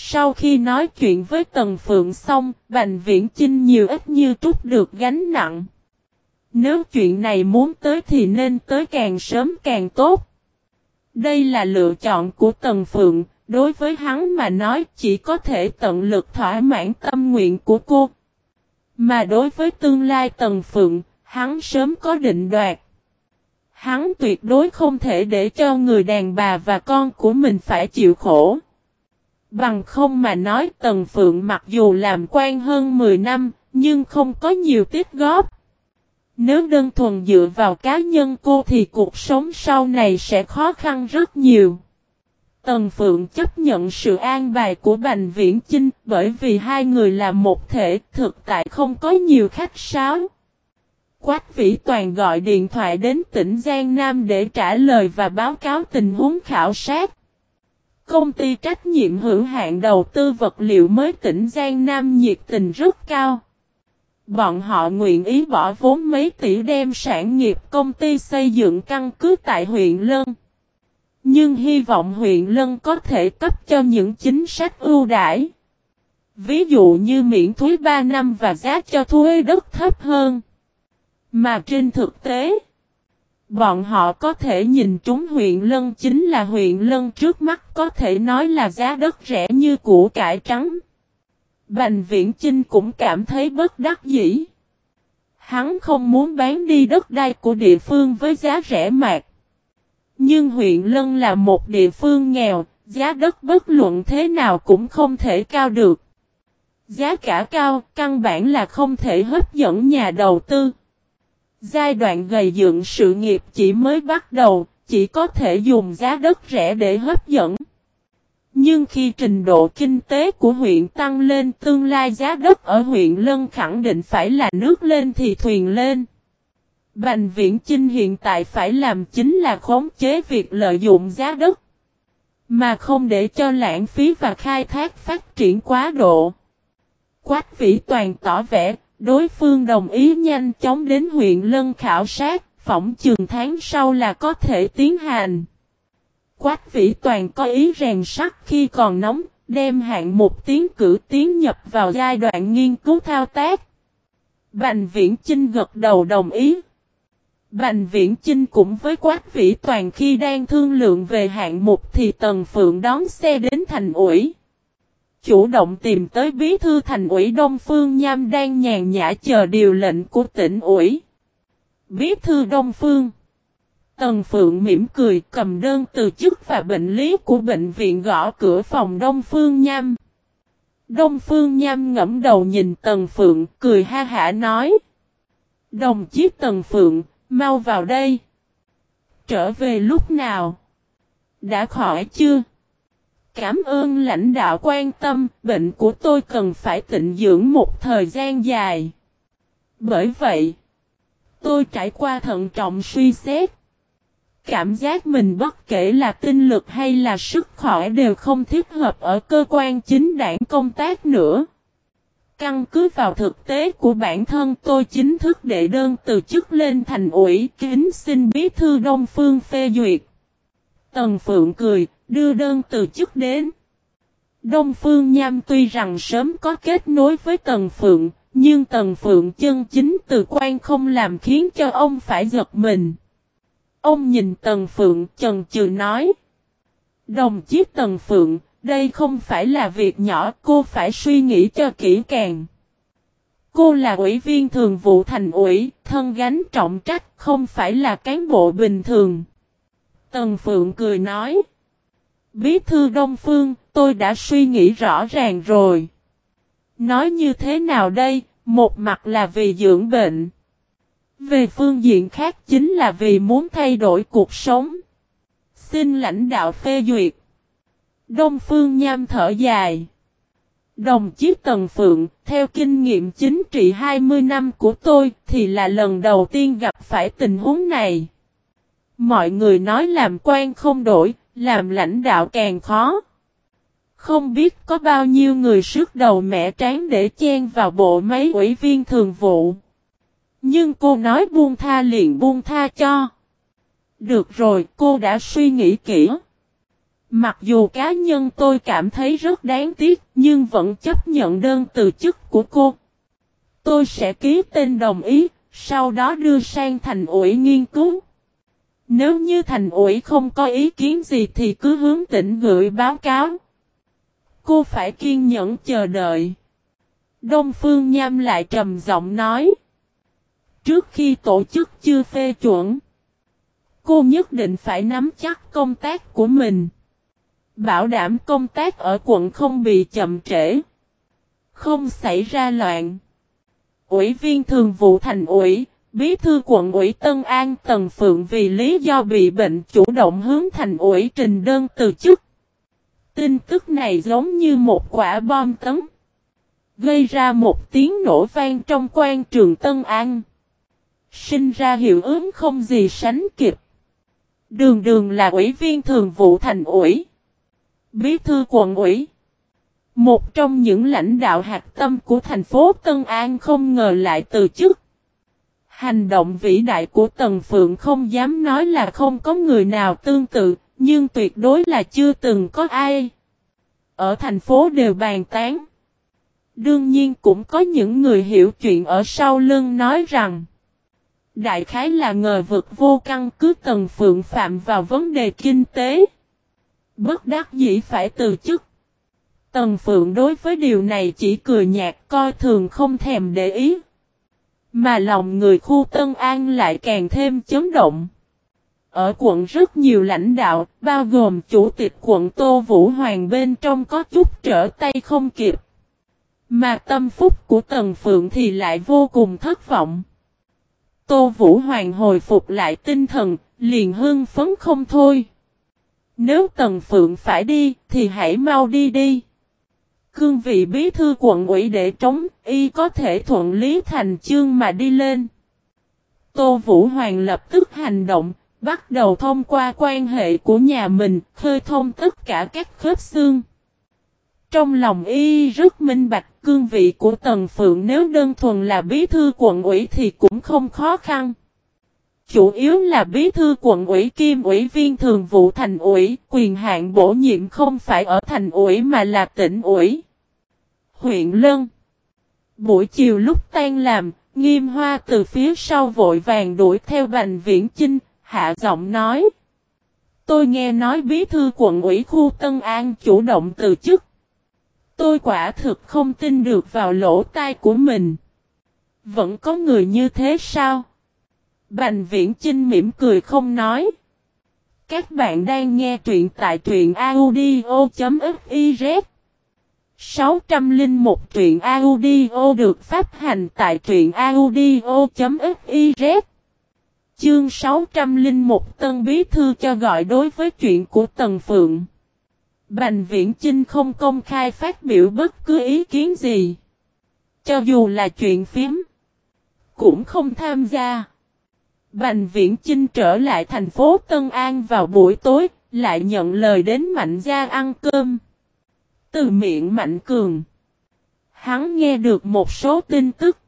Sau khi nói chuyện với Tần Phượng xong, Bành Viễn Chinh nhiều ít như trút được gánh nặng. Nếu chuyện này muốn tới thì nên tới càng sớm càng tốt. Đây là lựa chọn của Tần Phượng, đối với hắn mà nói chỉ có thể tận lực thỏa mãn tâm nguyện của cô. Mà đối với tương lai Tần Phượng, hắn sớm có định đoạt. Hắn tuyệt đối không thể để cho người đàn bà và con của mình phải chịu khổ. Bằng không mà nói Tần Phượng mặc dù làm quan hơn 10 năm, nhưng không có nhiều tiết góp. Nếu đơn thuần dựa vào cá nhân cô thì cuộc sống sau này sẽ khó khăn rất nhiều. Tần Phượng chấp nhận sự an bài của Bành Viễn Chinh bởi vì hai người là một thể thực tại không có nhiều khách sáo. Quách Vĩ Toàn gọi điện thoại đến tỉnh Giang Nam để trả lời và báo cáo tình huống khảo sát. Công ty trách nhiệm hữu hạn đầu tư vật liệu mới tỉnh Giang Nam nhiệt tình rất cao. Bọn họ nguyện ý bỏ vốn mấy tỷ đem sản nghiệp công ty xây dựng căn cứ tại huyện Lân. Nhưng hy vọng huyện Lân có thể cấp cho những chính sách ưu đãi. Ví dụ như miễn thuế 3 năm và giá cho thuê đất thấp hơn. Mà trên thực tế, bọn họ có thể nhìn trúng huyện Lân chính là huyện Lân trước mắt có thể nói là giá đất rẻ như củ cải trắng. Bành Viễn Chinh cũng cảm thấy bất đắc dĩ. Hắn không muốn bán đi đất đai của địa phương với giá rẻ mạt. Nhưng huyện Lân là một địa phương nghèo, giá đất bất luận thế nào cũng không thể cao được. Giá cả cao, căn bản là không thể hấp dẫn nhà đầu tư. Giai đoạn gầy dựng sự nghiệp chỉ mới bắt đầu, chỉ có thể dùng giá đất rẻ để hấp dẫn. Nhưng khi trình độ kinh tế của huyện tăng lên tương lai giá đất ở huyện Lân khẳng định phải là nước lên thì thuyền lên. Bành viễn Chinh hiện tại phải làm chính là khống chế việc lợi dụng giá đất. Mà không để cho lãng phí và khai thác phát triển quá độ. Quách vĩ toàn tỏ vẻ, đối phương đồng ý nhanh chóng đến huyện Lân khảo sát, phỏng trường tháng sau là có thể tiến hành. Quách vĩ toàn có ý rèn sắt khi còn nóng, đem hạng một tiến cử tiến nhập vào giai đoạn nghiên cứu thao tác. Bành viễn Chinh gật đầu đồng ý. Bành Viễn Chinh cũng với Quách Vĩ Toàn khi đang thương lượng về hạng mục thì Tần Phượng đón xe đến thành ủi. Chủ động tìm tới bí thư thành ủy Đông Phương Nham đang nhàn nhã chờ điều lệnh của tỉnh ủy. Bí thư Đông Phương Tần Phượng mỉm cười cầm đơn từ chức và bệnh lý của bệnh viện gõ cửa phòng Đông Phương Nham. Đông Phương Nham ngẫm đầu nhìn Tần Phượng cười ha hả nói. Đồng chí Tần Phượng, Mau vào đây. Trở về lúc nào? Đã khỏi chưa? Cảm ơn lãnh đạo quan tâm, bệnh của tôi cần phải tịnh dưỡng một thời gian dài. Bởi vậy, tôi trải qua thận trọng suy xét. Cảm giác mình bất kể là tinh lực hay là sức khỏe đều không thích hợp ở cơ quan chính đảng công tác nữa. Căn cứ vào thực tế của bản thân tôi chính thức đệ đơn từ chức lên thành ủy kính xin bí thư Đông Phương phê duyệt. Tần Phượng cười, đưa đơn từ chức đến. Đông Phương Nham tuy rằng sớm có kết nối với Tần Phượng, nhưng Tần Phượng chân chính từ quan không làm khiến cho ông phải giật mình. Ông nhìn Tần Phượng chần chừ nói. Đồng chí Tần Phượng, đây không phải là việc nhỏ, cô phải suy nghĩ cho kỹ càng. Cô là ủy viên thường vụ thành ủy, thân gánh trọng trách, không phải là cán bộ bình thường. Tần Phượng cười nói. Bí thư Đông Phương, tôi đã suy nghĩ rõ ràng rồi. Nói như thế nào đây, một mặt là vì dưỡng bệnh. Về phương diện khác chính là vì muốn thay đổi cuộc sống. Xin lãnh đạo phê duyệt. Đông Phương Nham thở dài. Đồng chí Tần Phượng, theo kinh nghiệm chính trị 20 năm của tôi thì là lần đầu tiên gặp phải tình huống này. Mọi người nói làm quan không đổi, làm lãnh đạo càng khó. Không biết có bao nhiêu người sức đầu mẹ tráng để chen vào bộ máy ủy viên thường vụ. Nhưng cô nói buông tha liền buông tha cho. Được rồi, cô đã suy nghĩ kỹ. Mặc dù cá nhân tôi cảm thấy rất đáng tiếc, nhưng vẫn chấp nhận đơn từ chức của cô. Tôi sẽ ký tên đồng ý, sau đó đưa sang thành ủy nghiên cứu. Nếu như thành ủy không có ý kiến gì thì cứ hướng tỉnh gửi báo cáo. Cô phải kiên nhẫn chờ đợi. Đông Phương Nham lại trầm giọng nói. Trước khi tổ chức chưa phê chuẩn, cô nhất định phải nắm chắc công tác của mình. Bảo đảm công tác ở quận không bị chậm trễ. Không xảy ra loạn. Ủy viên thường vụ thành ủy, bí thư quận ủy Tân An Tần Phượng vì lý do bị bệnh chủ động hướng thành ủy trình đơn từ chức. Tin tức này giống như một quả bom tấn. Gây ra một tiếng nổ vang trong quan trường Tân An. Sinh ra hiệu ứng không gì sánh kịp. Đường đường là ủy viên thường vụ thành ủy. Bí thư quận ủy. Một trong những lãnh đạo hạt tâm của thành phố Tân An không ngờ lại từ chức. Hành động vĩ đại của Tần Phượng không dám nói là không có người nào tương tự, nhưng tuyệt đối là chưa từng có ai. Ở thành phố đều bàn tán. Đương nhiên cũng có những người hiểu chuyện ở sau lưng nói rằng Đại khái là ngờ vực vô căn cứ Tần Phượng phạm vào vấn đề kinh tế. Bất đắc dĩ phải từ chức. Tần Phượng đối với điều này chỉ cười nhạt coi thường không thèm để ý. Mà lòng người khu Tân An lại càng thêm chấn động. Ở quận rất nhiều lãnh đạo, bao gồm chủ tịch quận Tô Vũ Hoàng bên trong có chút trở tay không kịp. Mà tâm phúc của Tần Phượng thì lại vô cùng thất vọng. Tô Vũ Hoàng hồi phục lại tinh thần, liền hưng phấn không thôi. Nếu Tần Phượng phải đi, thì hãy mau đi đi. Cương vị bí thư quận ủy để trống, y có thể thuận lý thành chương mà đi lên. Tô Vũ Hoàng lập tức hành động, bắt đầu thông qua quan hệ của nhà mình, khơi thông tất cả các khớp xương. Trong lòng y rất minh bạch cương vị của Tần Phượng nếu đơn thuần là bí thư quận ủy thì cũng không khó khăn. Chủ yếu là bí thư quận ủy kim ủy viên thường vụ thành ủy, quyền hạn bổ nhiệm không phải ở thành ủy mà là tỉnh ủy. Huyện Lân Buổi chiều lúc tan làm, nghiêm hoa từ phía sau vội vàng đuổi theo Bành Viễn Chinh, hạ giọng nói. Tôi nghe nói bí thư quận ủy khu Tân An chủ động từ chức. Tôi quả thực không tin được vào lỗ tai của mình. Vẫn có người như thế sao? Bành viễn Trinh mỉm cười không nói. Các bạn đang nghe truyện tại truyện audio.fif 601 truyện audio được phát hành tại truyện audio.fiz Chương 601 Tân Bí Thư cho gọi đối với chuyện của Tần Phượng Bành Viễn Chinh không công khai phát biểu bất cứ ý kiến gì. Cho dù là chuyện phím, cũng không tham gia. Bành Viễn Chinh trở lại thành phố Tân An vào buổi tối, lại nhận lời đến Mạnh Gia ăn cơm. Từ miệng Mạnh Cường, hắn nghe được một số tin tức.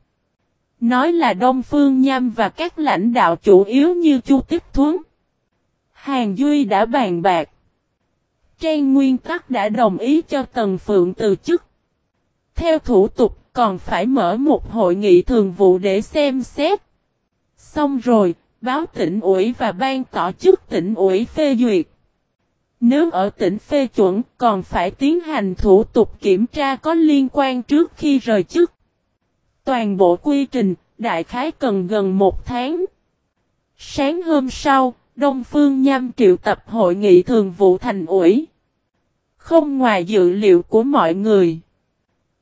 Nói là Đông Phương Nham và các lãnh đạo chủ yếu như Chu Tiếp Thuấn. Hàng Duy đã bàn bạc. Trang nguyên tắc đã đồng ý cho Tần Phượng từ chức. Theo thủ tục còn phải mở một hội nghị thường vụ để xem xét. Xong rồi, báo tỉnh ủy và ban tỏ chức tỉnh ủy phê duyệt. Nếu ở tỉnh phê chuẩn còn phải tiến hành thủ tục kiểm tra có liên quan trước khi rời chức. Toàn bộ quy trình, đại khái cần gần một tháng. Sáng hôm sau, Đông Phương Nham triệu tập hội nghị thường vụ thành ủy. Không ngoài dự liệu của mọi người.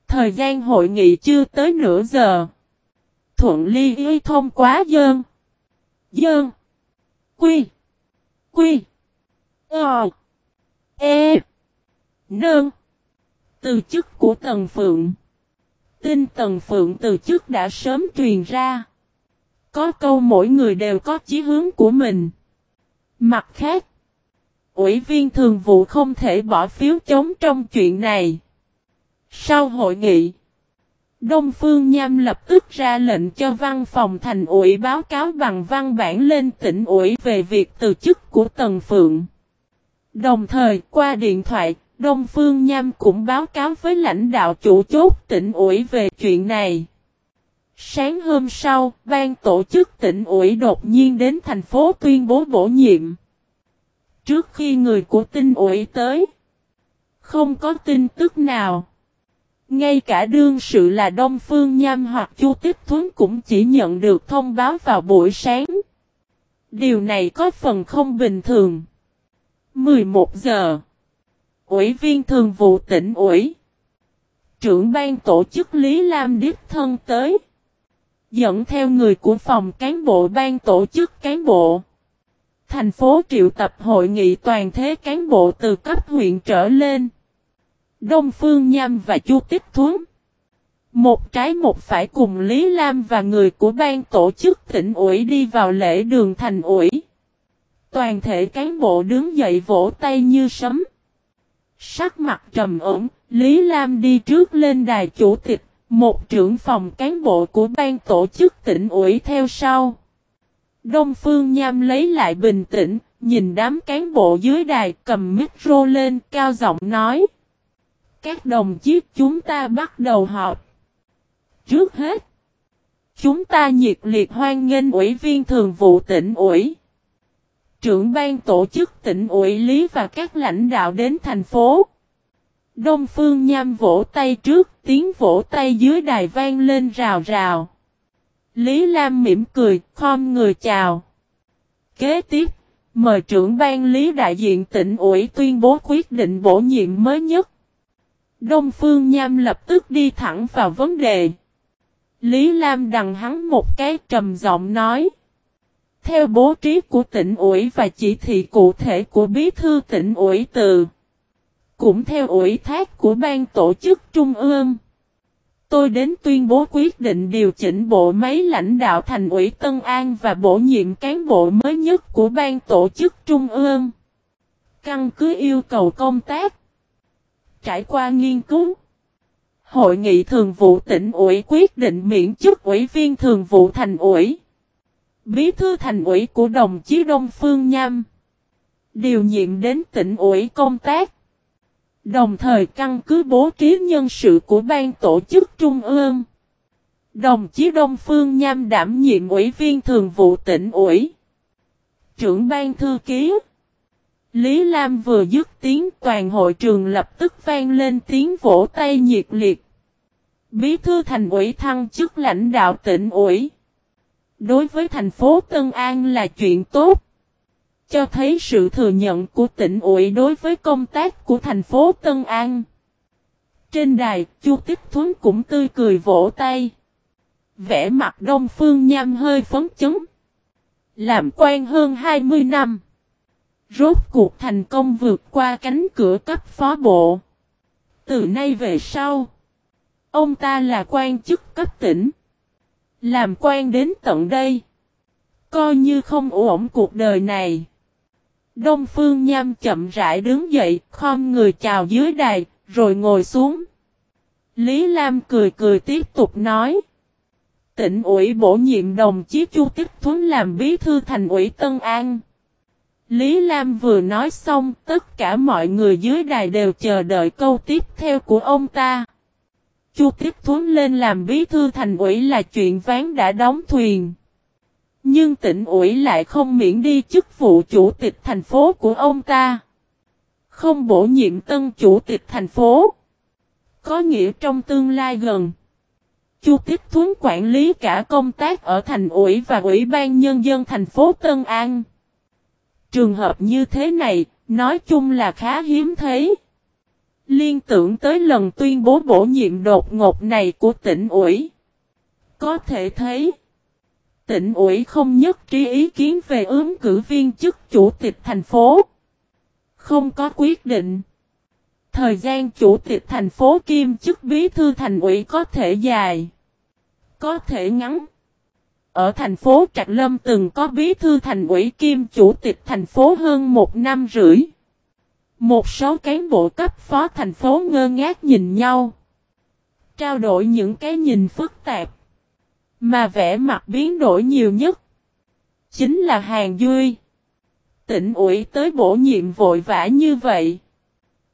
Thời gian hội nghị chưa tới nửa giờ. Thuận ly y thông quá dơn. Dơn. Quy. Quy. Ờ. E. Nơn. Từ chức của Tần Phượng. Tin Tần Phượng từ chức đã sớm truyền ra. Có câu mỗi người đều có chí hướng của mình. Mặt khác, Ủy viên thường vụ không thể bỏ phiếu chống trong chuyện này. Sau hội nghị, Đông Phương Nham lập tức ra lệnh cho văn phòng thành ủy báo cáo bằng văn bản lên tỉnh ủy về việc từ chức của Tần Phượng. Đồng thời qua điện thoại, Đông Phương Nham cũng báo cáo với lãnh đạo chủ chốt tỉnh ủy về chuyện này. Sáng hôm sau, ban tổ chức tỉnh ủy đột nhiên đến thành phố tuyên bố bổ nhiệm. Trước khi người của tinh ủy tới, không có tin tức nào. Ngay cả đương sự là Đông Phương Nham hoặc Chu Tích Thuấn cũng chỉ nhận được thông báo vào buổi sáng. Điều này có phần không bình thường. 11 giờ. Ủy viên thường vụ tỉnh ủy. Trưởng ban tổ chức Lý Lam Điếp Thân tới. Dẫn theo người của phòng cán bộ ban tổ chức cán bộ. Thành phố triệu tập hội nghị toàn thế cán bộ từ cấp huyện trở lên. Đông Phương Nham và Chu Tích Thuấn. Một trái một phải cùng Lý Lam và người của ban tổ chức tỉnh ủy đi vào lễ đường thành ủy. Toàn thể cán bộ đứng dậy vỗ tay như sấm. Sắc mặt trầm ổn, Lý Lam đi trước lên đài chủ tịch, một trưởng phòng cán bộ của ban tổ chức tỉnh ủy theo sau. Đông Phương Nham lấy lại bình tĩnh, nhìn đám cán bộ dưới đài cầm micro lên cao giọng nói. Các đồng chí chúng ta bắt đầu họp. Trước hết, chúng ta nhiệt liệt hoan nghênh ủy viên thường vụ tỉnh ủy. Trưởng ban tổ chức tỉnh ủy lý và các lãnh đạo đến thành phố. Đông Phương Nham vỗ tay trước, tiếng vỗ tay dưới đài vang lên rào rào. Lý Lam mỉm cười, khom người chào. Kế tiếp, mời trưởng ban lý đại diện tỉnh ủy tuyên bố quyết định bổ nhiệm mới nhất. Đông Phương Nham lập tức đi thẳng vào vấn đề. Lý Lam đằng hắn một cái trầm giọng nói. Theo bố trí của tỉnh ủy và chỉ thị cụ thể của bí thư tỉnh ủy từ. Cũng theo ủy thác của ban tổ chức trung ương. Tôi đến tuyên bố quyết định điều chỉnh bộ máy lãnh đạo thành ủy Tân An và bổ nhiệm cán bộ mới nhất của ban tổ chức trung ương. Căn cứ yêu cầu công tác. Trải qua nghiên cứu. Hội nghị thường vụ tỉnh ủy quyết định miễn chức ủy viên thường vụ thành ủy. Bí thư thành ủy của đồng chí Đông Phương Nham. Điều nhiệm đến tỉnh ủy công tác. Đồng thời căn cứ bố trí nhân sự của ban tổ chức trung ương. Đồng chí Đông Phương Nham đảm nhiệm ủy viên thường vụ tỉnh ủy. Trưởng ban thư ký. Lý Lam vừa dứt tiếng toàn hội trường lập tức vang lên tiếng vỗ tay nhiệt liệt. Bí thư thành ủy thăng chức lãnh đạo tỉnh ủy. Đối với thành phố Tân An là chuyện tốt. Cho thấy sự thừa nhận của tỉnh ủy đối với công tác của thành phố Tân An. Trên đài, Chu Tích Thuấn cũng tươi cười vỗ tay. Vẽ mặt Đông Phương Nham hơi phấn chấn. Làm quan hơn 20 năm. Rốt cuộc thành công vượt qua cánh cửa cấp phó bộ. Từ nay về sau, ông ta là quan chức cấp tỉnh. Làm quan đến tận đây. Coi như không ổn cuộc đời này. Đông Phương Nham chậm rãi đứng dậy, khom người chào dưới đài, rồi ngồi xuống. Lý Lam cười cười tiếp tục nói. Tỉnh ủy bổ nhiệm đồng chí Chu Tích Thuấn làm bí thư thành ủy Tân An. Lý Lam vừa nói xong, tất cả mọi người dưới đài đều chờ đợi câu tiếp theo của ông ta. Chu Tiếp Thuấn lên làm bí thư thành ủy là chuyện ván đã đóng thuyền. Nhưng tỉnh ủy lại không miễn đi chức vụ chủ tịch thành phố của ông ta. Không bổ nhiệm tân chủ tịch thành phố. Có nghĩa trong tương lai gần. Chu Tiếp Thuấn quản lý cả công tác ở thành ủy và ủy ban nhân dân thành phố Tân An. Trường hợp như thế này, nói chung là khá hiếm thấy. Liên tưởng tới lần tuyên bố bổ nhiệm đột ngột này của tỉnh ủy. Có thể thấy, tỉnh ủy không nhất trí ý kiến về ứng cử viên chức chủ tịch thành phố. Không có quyết định. Thời gian chủ tịch thành phố kim chức bí thư thành ủy có thể dài, có thể ngắn. Ở thành phố Trạc Lâm từng có bí thư thành ủy kim chủ tịch thành phố hơn một năm rưỡi. Một số cán bộ cấp phó thành phố ngơ ngác nhìn nhau. Trao đổi những cái nhìn phức tạp. Mà vẻ mặt biến đổi nhiều nhất. Chính là Hàng Duy. tỉnh ủy tới bổ nhiệm vội vã như vậy.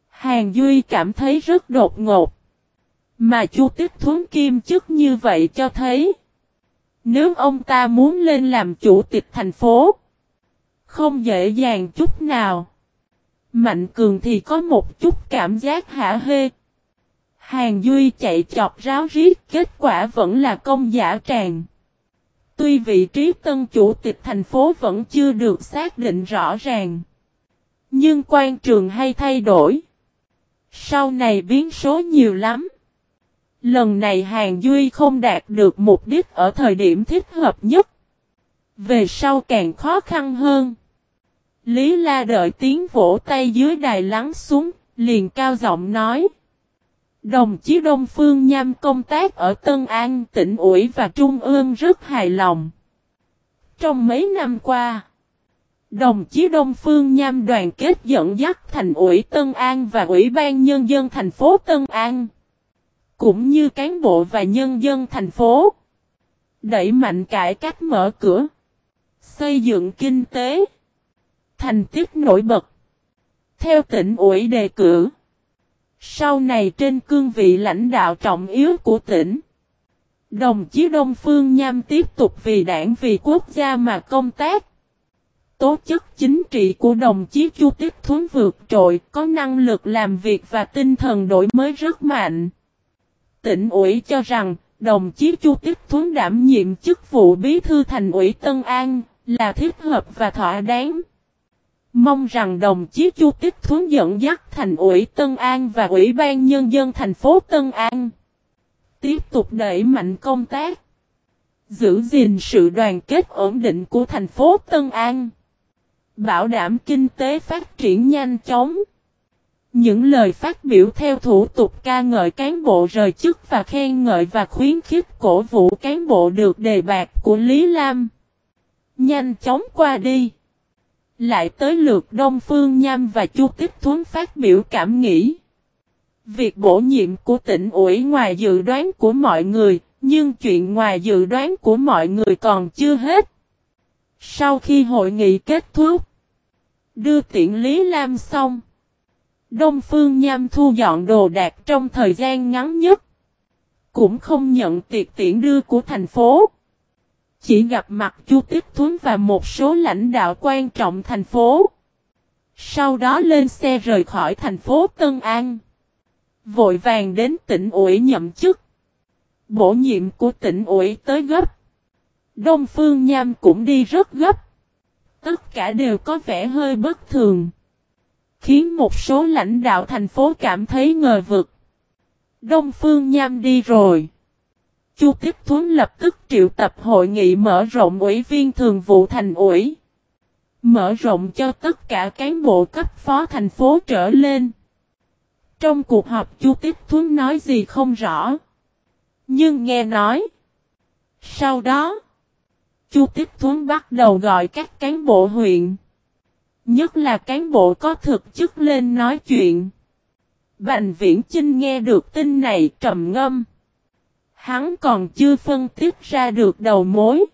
Hàng Duy cảm thấy rất đột ngột. Mà Chu Tích Thuấn Kim chức như vậy cho thấy. Nếu ông ta muốn lên làm chủ tịch thành phố. Không dễ dàng chút nào. Mạnh Cường thì có một chút cảm giác hả hê. Hàng Duy chạy chọc ráo riết, kết quả vẫn là công giả tràn. Tuy vị trí tân chủ tịch thành phố vẫn chưa được xác định rõ ràng. Nhưng quan trường hay thay đổi. Sau này biến số nhiều lắm. Lần này Hàng Duy không đạt được mục đích ở thời điểm thích hợp nhất. Về sau càng khó khăn hơn. Lý La đợi tiếng vỗ tay dưới đài lắng xuống, liền cao giọng nói. Đồng chí Đông Phương Nham công tác ở Tân An, tỉnh ủy và Trung ương rất hài lòng. Trong mấy năm qua, đồng chí Đông Phương Nham đoàn kết dẫn dắt thành ủy Tân An và Ủy ban Nhân dân thành phố Tân An, cũng như cán bộ và nhân dân thành phố, đẩy mạnh cải cách mở cửa, xây dựng kinh tế, thành tích nổi bật. Theo tỉnh ủy đề cử, sau này trên cương vị lãnh đạo trọng yếu của tỉnh, đồng chí Đông Phương Nham tiếp tục vì đảng vì quốc gia mà công tác. Tố chất chính trị của đồng chí Chu Tiết Thuấn vượt trội, có năng lực làm việc và tinh thần đổi mới rất mạnh. Tỉnh ủy cho rằng, đồng chí Chu Tiết Thuấn đảm nhiệm chức vụ bí thư thành ủy Tân An, là thiết hợp và thỏa đáng. Mong rằng đồng chí Chu Tích Thuấn dẫn dắt thành ủy Tân An và Ủy ban Nhân dân thành phố Tân An. Tiếp tục đẩy mạnh công tác. Giữ gìn sự đoàn kết ổn định của thành phố Tân An. Bảo đảm kinh tế phát triển nhanh chóng. Những lời phát biểu theo thủ tục ca ngợi cán bộ rời chức và khen ngợi và khuyến khích cổ vũ cán bộ được đề bạc của Lý Lam. Nhanh chóng qua đi. Lại tới lượt Đông Phương Nham và Chu Tích Thuấn phát biểu cảm nghĩ. Việc bổ nhiệm của tỉnh ủy ngoài dự đoán của mọi người, nhưng chuyện ngoài dự đoán của mọi người còn chưa hết. Sau khi hội nghị kết thúc, đưa tiện Lý Lam xong, Đông Phương Nham thu dọn đồ đạc trong thời gian ngắn nhất, cũng không nhận tiệc tiễn đưa của thành phố. Chỉ gặp mặt Chu Tiếp Thuấn và một số lãnh đạo quan trọng thành phố. Sau đó lên xe rời khỏi thành phố Tân An. Vội vàng đến tỉnh ủy nhậm chức. Bổ nhiệm của tỉnh ủy tới gấp. Đông Phương Nham cũng đi rất gấp. Tất cả đều có vẻ hơi bất thường. Khiến một số lãnh đạo thành phố cảm thấy ngờ vực. Đông Phương Nham đi rồi. Chu Tiếp Thuấn lập tức triệu tập hội nghị mở rộng ủy viên thường vụ thành ủy. Mở rộng cho tất cả cán bộ cấp phó thành phố trở lên. Trong cuộc họp Chu Tiếp Thuấn nói gì không rõ. Nhưng nghe nói. Sau đó, Chu Tiếp Thuấn bắt đầu gọi các cán bộ huyện. Nhất là cán bộ có thực chức lên nói chuyện. Bành Viễn Chinh nghe được tin này trầm ngâm. Hắn còn chưa phân tích ra được đầu mối.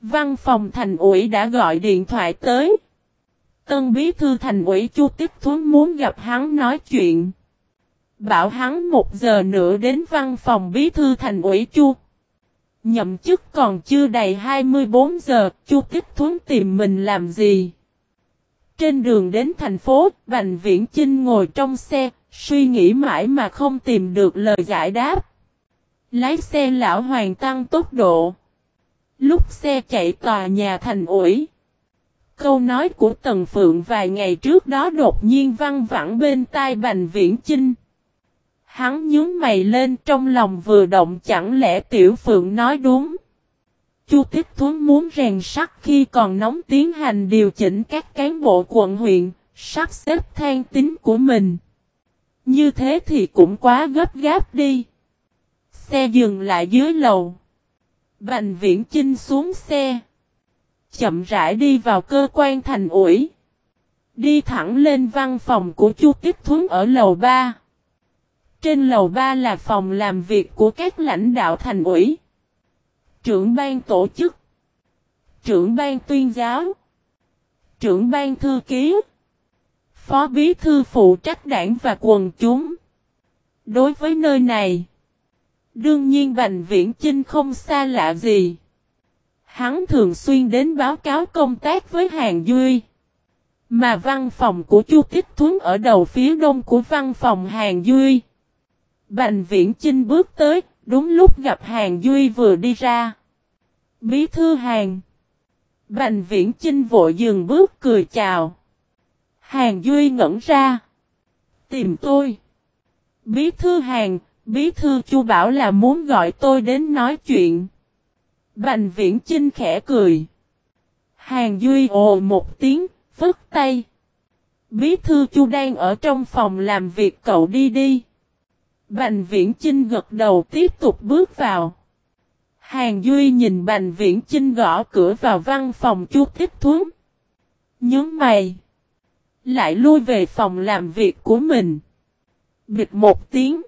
Văn phòng thành ủy đã gọi điện thoại tới. Tân bí thư thành ủy Chu Tiếp Thuấn muốn gặp hắn nói chuyện. Bảo hắn một giờ nữa đến văn phòng bí thư thành ủy Chu. Nhậm chức còn chưa đầy 24 giờ, Chu Tiếp Thuấn tìm mình làm gì? Trên đường đến thành phố, Bành Viễn Chinh ngồi trong xe, suy nghĩ mãi mà không tìm được lời giải đáp. Lái xe lão hoàng tăng tốc độ. Lúc xe chạy tòa nhà thành ủi. Câu nói của Tần Phượng vài ngày trước đó đột nhiên văng vẳng bên tai Bành Viễn Chinh. Hắn nhướng mày lên trong lòng vừa động chẳng lẽ Tiểu Phượng nói đúng. Chu Tích Thuấn muốn rèn sắt khi còn nóng tiến hành điều chỉnh các cán bộ quận huyện, sắp xếp than tính của mình. Như thế thì cũng quá gấp gáp đi. Xe dừng lại dưới lầu. Bành viễn chinh xuống xe. Chậm rãi đi vào cơ quan thành ủi. Đi thẳng lên văn phòng của Chu Tiếp Thuấn ở lầu 3. Trên lầu 3 là phòng làm việc của các lãnh đạo thành ủy. Trưởng ban tổ chức. Trưởng ban tuyên giáo. trưởng ban thư ký, phó bí thư phụ trách đảng và quần chúng. Đối với nơi này, đương nhiên Bành Viễn Chinh không xa lạ gì. Hắn thường xuyên đến báo cáo công tác với Hàng Duy. Mà văn phòng của Chu Tích Thuấn ở đầu phía đông của văn phòng Hàng Duy. Bành Viễn Chinh bước tới, đúng lúc gặp Hàng Duy vừa đi ra. Bí thư Hàng. Bành Viễn Chinh vội dừng bước cười chào. Hàng Duy ngẩn ra. Tìm tôi. Bí thư Hàng, bí thư Chu bảo là muốn gọi tôi đến nói chuyện. Bành Viễn Chinh khẽ cười. Hàng Duy ồ một tiếng, phức tay. Bí thư Chu đang ở trong phòng làm việc cậu đi đi. Bành Viễn Chinh gật đầu tiếp tục bước vào. Hàng Duy nhìn Bành Viễn Chinh gõ cửa vào văn phòng Chu Thích Thuấn. Nhớ mày. Lại lui về phòng làm việc của mình. Bịt một tiếng.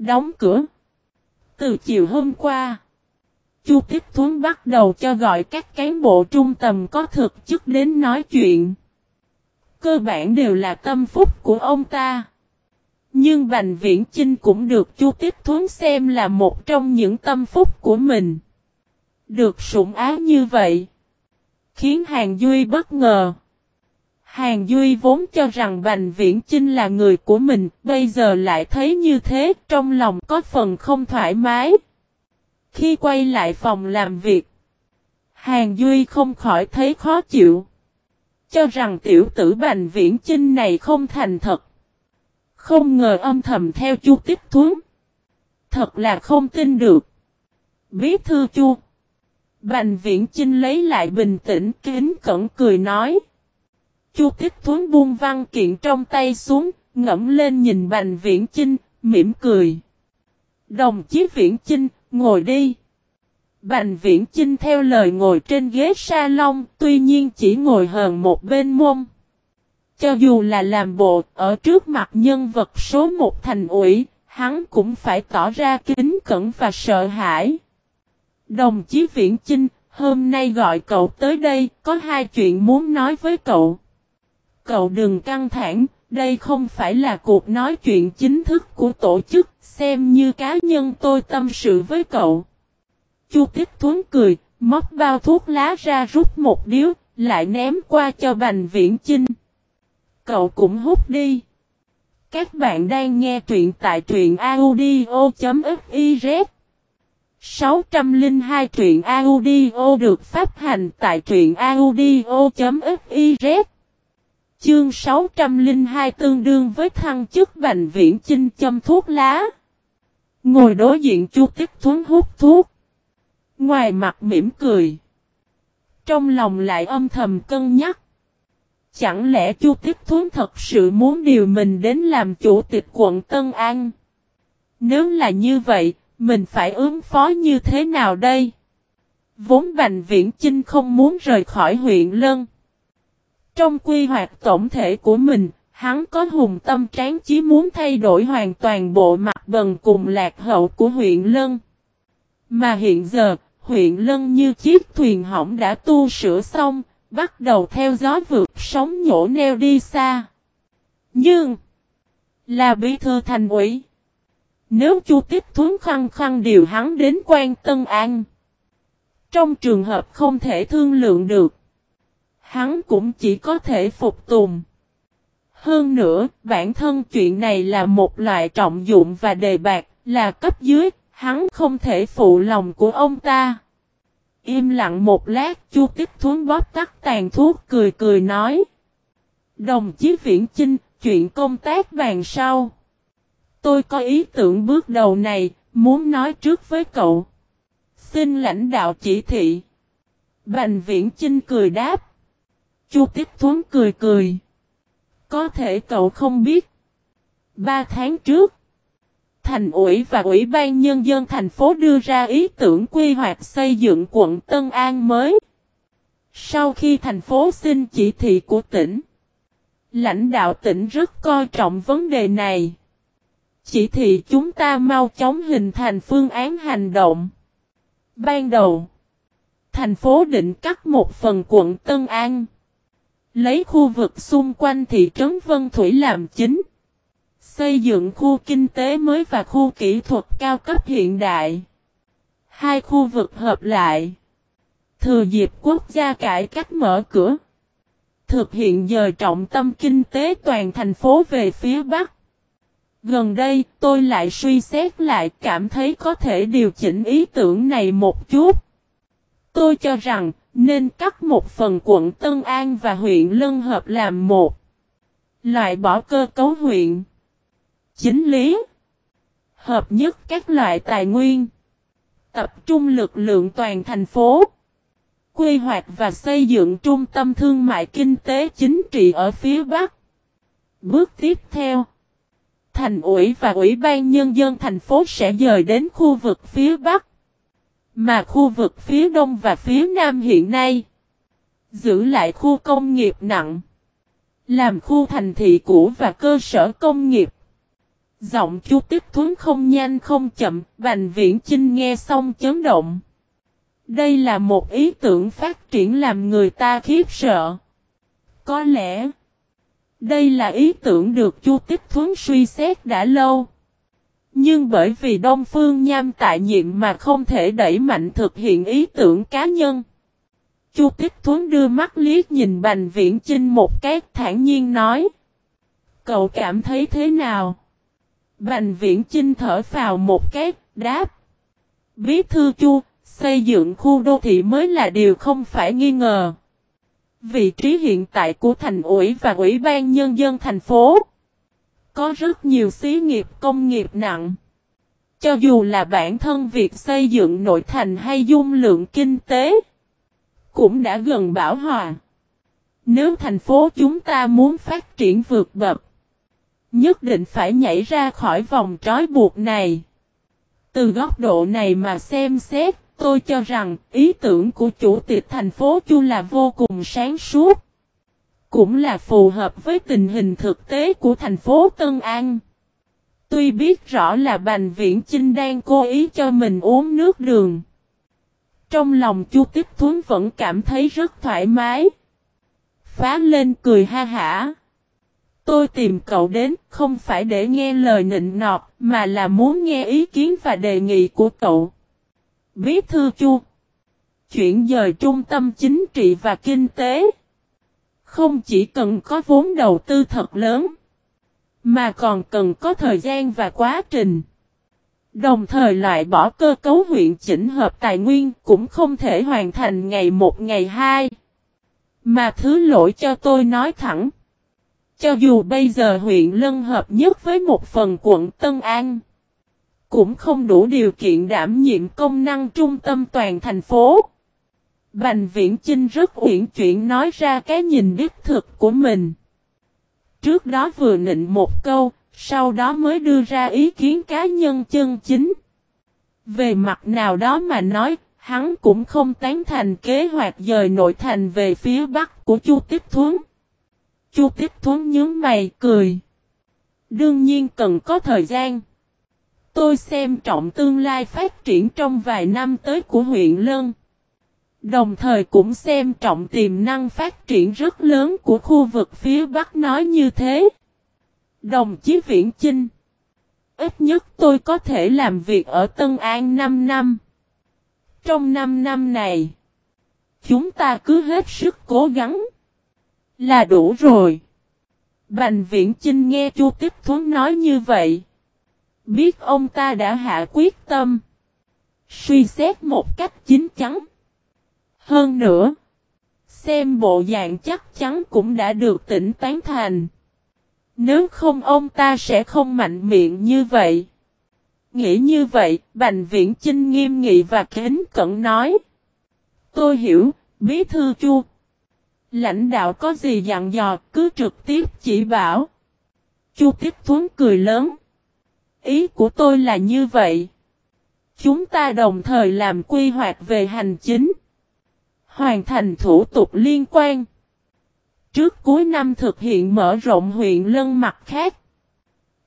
Đóng cửa. Từ chiều hôm qua. Chu Tiếp Thuấn bắt đầu cho gọi các cán bộ trung tầm có thực chức đến nói chuyện. Cơ bản đều là tâm phúc của ông ta. Nhưng Bành Viễn Chinh cũng được Chu Tiếp Thuấn xem là một trong những tâm phúc của mình. Được sủng áo như vậy. Khiến Hàng Duy bất ngờ. Hàng Duy vốn cho rằng Bành Viễn Chinh là người của mình, bây giờ lại thấy như thế, trong lòng có phần không thoải mái. Khi quay lại phòng làm việc, Hàng Duy không khỏi thấy khó chịu. Cho rằng tiểu tử Bành Viễn Chinh này không thành thật. Không ngờ âm thầm theo chu tiếp thuấn. Thật là không tin được. Bí thư chu. Bành viễn chinh lấy lại bình tĩnh kính cẩn cười nói. Chu thích thuấn buông văn kiện trong tay xuống, ngẫm lên nhìn bành viễn chinh, mỉm cười. Đồng chí viễn chinh, ngồi đi. Bành viễn chinh theo lời ngồi trên ghế salon, tuy nhiên chỉ ngồi hờn một bên mông. Cho dù là làm bộ ở trước mặt nhân vật số một thành ủy, hắn cũng phải tỏ ra kính cẩn và sợ hãi. Đồng chí Viễn Chinh, hôm nay gọi cậu tới đây, có hai chuyện muốn nói với cậu. Cậu đừng căng thẳng, đây không phải là cuộc nói chuyện chính thức của tổ chức, xem như cá nhân tôi tâm sự với cậu. Chu Tích Thuấn cười, móc bao thuốc lá ra rút một điếu, lại ném qua cho Bành Viễn Chinh cậu cũng hút đi. Các bạn đang nghe truyện tại truyện audio.fiz 602 truyện audio được phát hành tại truyện audio.fiz Chương 602 tương đương với thăng chức bệnh viễn chinh châm thuốc lá. Ngồi đối diện chu tích thuấn hút thuốc. Ngoài mặt mỉm cười. Trong lòng lại âm thầm cân nhắc. Chẳng lẽ Chu tích Thuấn thật sự muốn điều mình đến làm chủ tịch quận Tân An? Nếu là như vậy, mình phải ứng phó như thế nào đây? Vốn Bành Viễn Chinh không muốn rời khỏi huyện Lân. Trong quy hoạch tổng thể của mình, hắn có hùng tâm tráng chí muốn thay đổi hoàn toàn bộ mặt bần cùng lạc hậu của huyện Lân. Mà hiện giờ, huyện Lân như chiếc thuyền hỏng đã tu sửa xong, Bắt đầu theo gió vượt sóng nhổ neo đi xa. Nhưng. Là bí thư thành ủy. Nếu chu tiếp thuấn khăn khăn điều hắn đến quan Tân An. Trong trường hợp không thể thương lượng được. Hắn cũng chỉ có thể phục tùng. Hơn nữa, bản thân chuyện này là một loại trọng dụng và đề bạc, là cấp dưới, hắn không thể phụ lòng của ông ta. Im lặng một lát chu Tích thuấn bóp tắt tàn thuốc cười cười nói. Đồng chí Viễn Chinh, chuyện công tác bàn sau. Tôi có ý tưởng bước đầu này, muốn nói trước với cậu. Xin lãnh đạo chỉ thị. Bành Viễn Chinh cười đáp. Chu Tích Thuấn cười cười. Có thể cậu không biết. Ba tháng trước, Thành ủy và Ủy ban Nhân dân thành phố đưa ra ý tưởng quy hoạch xây dựng quận Tân An mới. Sau khi thành phố xin chỉ thị của tỉnh, lãnh đạo tỉnh rất coi trọng vấn đề này. Chỉ thị chúng ta mau chóng hình thành phương án hành động. Ban đầu, thành phố định cắt một phần quận Tân An. Lấy khu vực xung quanh thị trấn Vân Thủy làm chính. Xây dựng khu kinh tế mới và khu kỹ thuật cao cấp hiện đại. Hai khu vực hợp lại. Thừa dịp quốc gia cải cách mở cửa. Thực hiện dời trọng tâm kinh tế toàn thành phố về phía Bắc. Gần đây, tôi lại suy xét lại cảm thấy có thể điều chỉnh ý tưởng này một chút. Tôi cho rằng nên cắt một phần quận Tân An và huyện Lân Hợp làm một. Loại bỏ cơ cấu huyện. Chính lý. Hợp nhất các loại tài nguyên. Tập trung lực lượng toàn thành phố. Quy hoạch và xây dựng trung tâm thương mại kinh tế chính trị ở phía Bắc. Bước tiếp theo. Thành ủy và Ủy ban Nhân dân thành phố sẽ dời đến khu vực phía Bắc. Mà khu vực phía Đông và phía Nam hiện nay. Giữ lại khu công nghiệp nặng. Làm khu thành thị cũ và cơ sở công nghiệp. Giọng chú tiếp thuấn không nhanh không chậm, Bành Viễn Chinh nghe xong chấn động. Đây là một ý tưởng phát triển làm người ta khiếp sợ. Có lẽ, đây là ý tưởng được Chu Tích Thuấn suy xét đã lâu. Nhưng bởi vì Đông Phương Nham tại nhiệm mà không thể đẩy mạnh thực hiện ý tưởng cá nhân. Chu Tích Thuấn đưa mắt liếc nhìn Bành Viễn Chinh một cái thản nhiên nói. Cậu cảm thấy thế nào? Bành Viễn Chinh thở vào một cái, đáp. Bí thư Chu, xây dựng khu đô thị mới là điều không phải nghi ngờ. Vị trí hiện tại của thành ủy và ủy ban nhân dân thành phố có rất nhiều xí nghiệp công nghiệp nặng. Cho dù là bản thân việc xây dựng nội thành hay dung lượng kinh tế, cũng đã gần bảo hòa. Nếu thành phố chúng ta muốn phát triển vượt bậc, nhất định phải nhảy ra khỏi vòng trói buộc này. Từ góc độ này mà xem xét, tôi cho rằng ý tưởng của chủ tịch thành phố Chu là vô cùng sáng suốt. Cũng là phù hợp với tình hình thực tế của thành phố Tân An. Tuy biết rõ là Bành Viễn Chinh đang cố ý cho mình uống nước đường. Trong lòng Chu Tiếp Thuấn vẫn cảm thấy rất thoải mái. Phá lên cười ha hả. Tôi tìm cậu đến không phải để nghe lời nịnh nọt, mà là muốn nghe ý kiến và đề nghị của cậu. Bí thư Chu Chuyển dời trung tâm chính trị và kinh tế không chỉ cần có vốn đầu tư thật lớn, mà còn cần có thời gian và quá trình. Đồng thời loại bỏ cơ cấu huyện chỉnh hợp tài nguyên cũng không thể hoàn thành ngày một ngày hai. Mà thứ lỗi cho tôi nói thẳng. Cho dù bây giờ huyện lân hợp nhất với một phần quận Tân An, cũng không đủ điều kiện đảm nhiệm công năng trung tâm toàn thành phố. Bành Viễn Chinh rất uyển chuyển nói ra cái nhìn đích thực của mình. Trước đó vừa nịnh một câu, sau đó mới đưa ra ý kiến cá nhân chân chính. Về mặt nào đó mà nói, hắn cũng không tán thành kế hoạch dời nội thành về phía bắc của Chu Tiếp Thuấn. Chu Tiếp Thuấn nhớ mày cười. Đương nhiên cần có thời gian. Tôi xem trọng tương lai phát triển trong vài năm tới của huyện Lân. Đồng thời cũng xem trọng tiềm năng phát triển rất lớn của khu vực phía Bắc nói như thế. Đồng chí Viễn Chinh Ít nhất tôi có thể làm việc ở Tân An 5 năm. Trong 5 năm này, chúng ta cứ hết sức cố gắng. Là đủ rồi. Bành Viễn Chinh nghe Chu Tiếp Thuấn nói như vậy. Biết ông ta đã hạ quyết tâm. Suy xét một cách chính chắn. Hơn nữa, xem bộ dạng chắc chắn cũng đã được tỉnh tán thành. Nếu không ông ta sẽ không mạnh miệng như vậy. Nghĩ như vậy, Bành Viễn Chinh nghiêm nghị và kính cẩn nói. Tôi hiểu, bí thư chu. Lãnh đạo có gì dặn dò, cứ trực tiếp chỉ bảo. Chu Tiếp Thuấn cười lớn. Ý của tôi là như vậy. Chúng ta đồng thời làm quy hoạch về hành chính hoàn thành thủ tục liên quan. Trước cuối năm thực hiện mở rộng huyện lân mặt khác.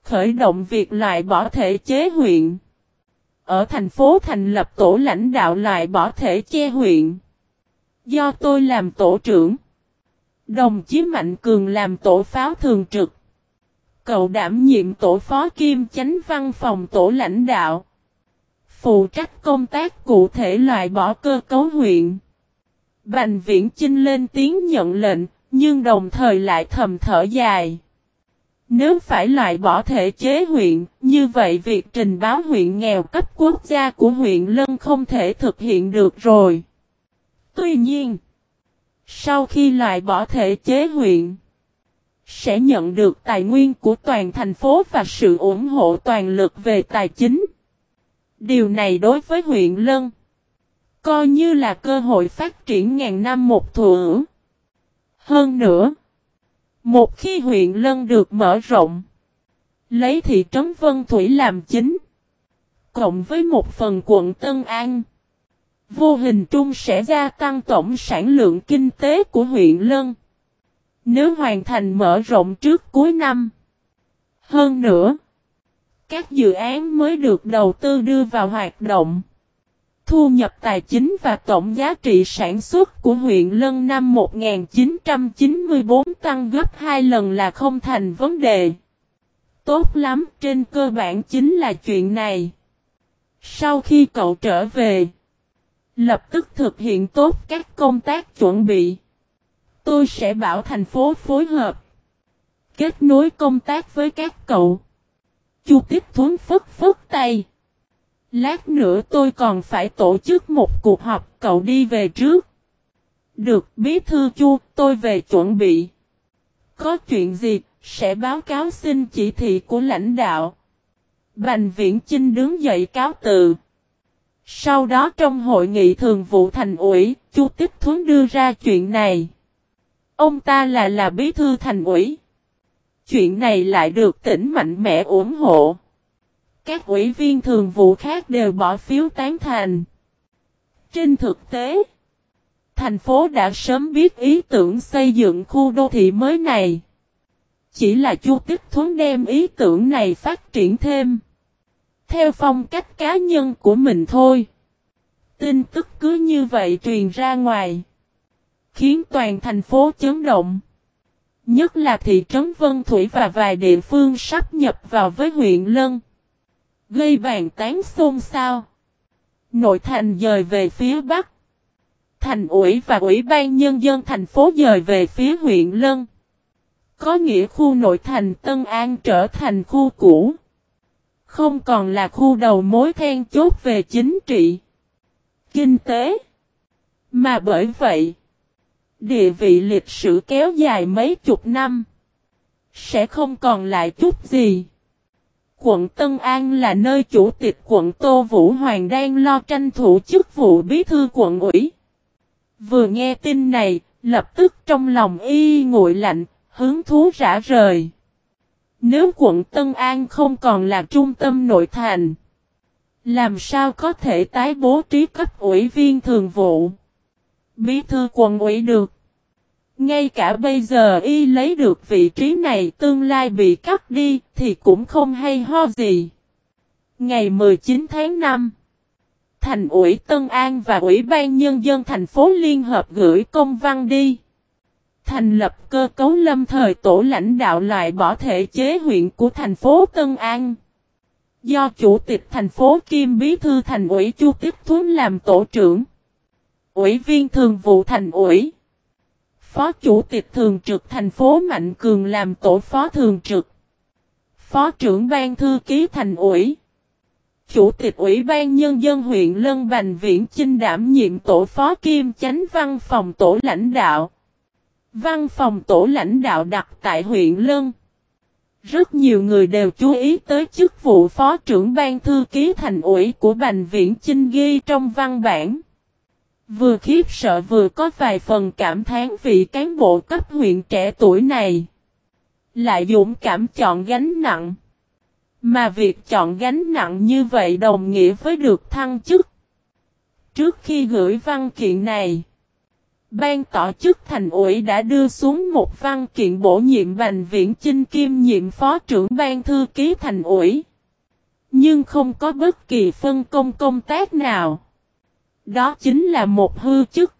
Khởi động việc loại bỏ thể chế huyện. Ở thành phố thành lập tổ lãnh đạo loại bỏ thể che huyện. Do tôi làm tổ trưởng. Đồng chí Mạnh Cường làm tổ pháo thường trực. Cậu đảm nhiệm tổ phó kim chánh văn phòng tổ lãnh đạo. Phụ trách công tác cụ thể loại bỏ cơ cấu huyện. Bành viễn Chinh lên tiếng nhận lệnh, nhưng đồng thời lại thầm thở dài. Nếu phải loại bỏ thể chế huyện, như vậy việc trình báo huyện nghèo cấp quốc gia của huyện Lân không thể thực hiện được rồi. Tuy nhiên, sau khi loại bỏ thể chế huyện, sẽ nhận được tài nguyên của toàn thành phố và sự ủng hộ toàn lực về tài chính. Điều này đối với huyện Lân, coi như là cơ hội phát triển ngàn năm một thủa. Hơn nữa, một khi huyện Lân được mở rộng, lấy thị trấn Vân Thủy làm chính, cộng với một phần quận Tân An, vô hình trung sẽ gia tăng tổng sản lượng kinh tế của huyện Lân. Nếu hoàn thành mở rộng trước cuối năm. Hơn nữa, các dự án mới được đầu tư đưa vào hoạt động. Thu nhập tài chính và tổng giá trị sản xuất của huyện Lân năm 1994 tăng gấp 2 lần là không thành vấn đề. Tốt lắm, trên cơ bản chính là chuyện này. Sau khi cậu trở về, lập tức thực hiện tốt các công tác chuẩn bị. Tôi sẽ bảo thành phố phối hợp. Kết nối công tác với các cậu. Chu tiết Thuấn phất phất tay. Lát nữa tôi còn phải tổ chức một cuộc họp cậu đi về trước. Được bí thư chu tôi về chuẩn bị. Có chuyện gì sẽ báo cáo xin chỉ thị của lãnh đạo. Bành viễn Chinh đứng dậy cáo từ. Sau đó trong hội nghị thường vụ thành ủy, Chu Tích Thuấn đưa ra chuyện này. Ông ta là là bí thư thành ủy. Chuyện này lại được tỉnh mạnh mẽ ủng hộ. Các ủy viên thường vụ khác đều bỏ phiếu tán thành. Trên thực tế, thành phố đã sớm biết ý tưởng xây dựng khu đô thị mới này. Chỉ là Chu Tích Thuấn đem ý tưởng này phát triển thêm. Theo phong cách cá nhân của mình thôi. Tin tức cứ như vậy truyền ra ngoài. Khiến toàn thành phố chấn động. Nhất là thị trấn Vân Thủy và vài địa phương sắp nhập vào với huyện Lân. Gây bàn tán xôn xao. Nội thành dời về phía Bắc. Thành ủy và Ủy ban Nhân dân thành phố dời về phía huyện Lân. Có nghĩa khu nội thành Tân An trở thành khu cũ. Không còn là khu đầu mối then chốt về chính trị, kinh tế. Mà bởi vậy, địa vị lịch sử kéo dài mấy chục năm, sẽ không còn lại chút gì. Quận Tân An là nơi chủ tịch quận Tô Vũ Hoàng đang lo tranh thủ chức vụ bí thư quận ủy. Vừa nghe tin này, lập tức trong lòng y nguội lạnh, hứng thú rã rời. Nếu quận Tân An không còn là trung tâm nội thành, làm sao có thể tái bố trí cấp ủy viên thường vụ, bí thư quận ủy được. Ngay cả bây giờ y lấy được vị trí này tương lai bị cắt đi thì cũng không hay ho gì. Ngày 19 tháng 5, Thành ủy Tân An và Ủy ban Nhân dân thành phố Liên Hợp gửi công văn đi. Thành lập cơ cấu lâm thời tổ lãnh đạo loại bỏ thể chế huyện của thành phố Tân An. Do Chủ tịch thành phố Kim Bí Thư Thành ủy Chu Tiếp Thuấn làm tổ trưởng. Ủy viên thường vụ thành ủy. Phó Chủ tịch Thường trực thành phố Mạnh Cường làm tổ phó thường trực. Phó trưởng ban thư ký thành ủy. Chủ tịch Ủy ban Nhân dân huyện Lân Bành Viễn Chinh đảm nhiệm tổ phó kim chánh văn phòng tổ lãnh đạo. Văn phòng tổ lãnh đạo đặt tại huyện Lân. Rất nhiều người đều chú ý tới chức vụ phó trưởng ban thư ký thành ủy của Bành Viễn Chinh ghi trong văn bản. Vừa khiếp sợ vừa có vài phần cảm thán vị cán bộ cấp huyện trẻ tuổi này. Lại dũng cảm chọn gánh nặng. Mà việc chọn gánh nặng như vậy đồng nghĩa với được thăng chức. Trước khi gửi văn kiện này, Ban tổ chức thành ủy đã đưa xuống một văn kiện bổ nhiệm Bành Viễn Chinh Kim nhiệm phó trưởng ban thư ký thành ủy. Nhưng không có bất kỳ phân công công tác nào. Đó chính là một hư chức.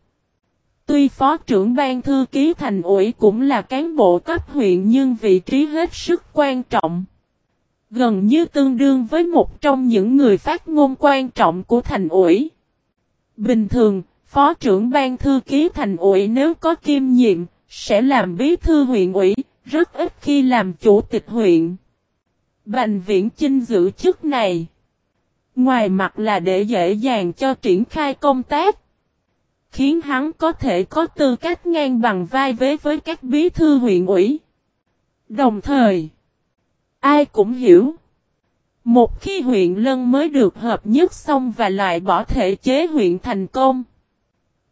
Tuy phó trưởng ban thư ký thành ủy cũng là cán bộ cấp huyện nhưng vị trí hết sức quan trọng. Gần như tương đương với một trong những người phát ngôn quan trọng của thành ủy. Bình thường, phó trưởng ban thư ký thành ủy nếu có kiêm nhiệm, sẽ làm bí thư huyện ủy, rất ít khi làm chủ tịch huyện. Bành viễn chinh giữ chức này. Ngoài mặt là để dễ dàng cho triển khai công tác. Khiến hắn có thể có tư cách ngang bằng vai vế với các bí thư huyện ủy. Đồng thời, ai cũng hiểu. Một khi huyện Lân mới được hợp nhất xong và loại bỏ thể chế huyện thành công.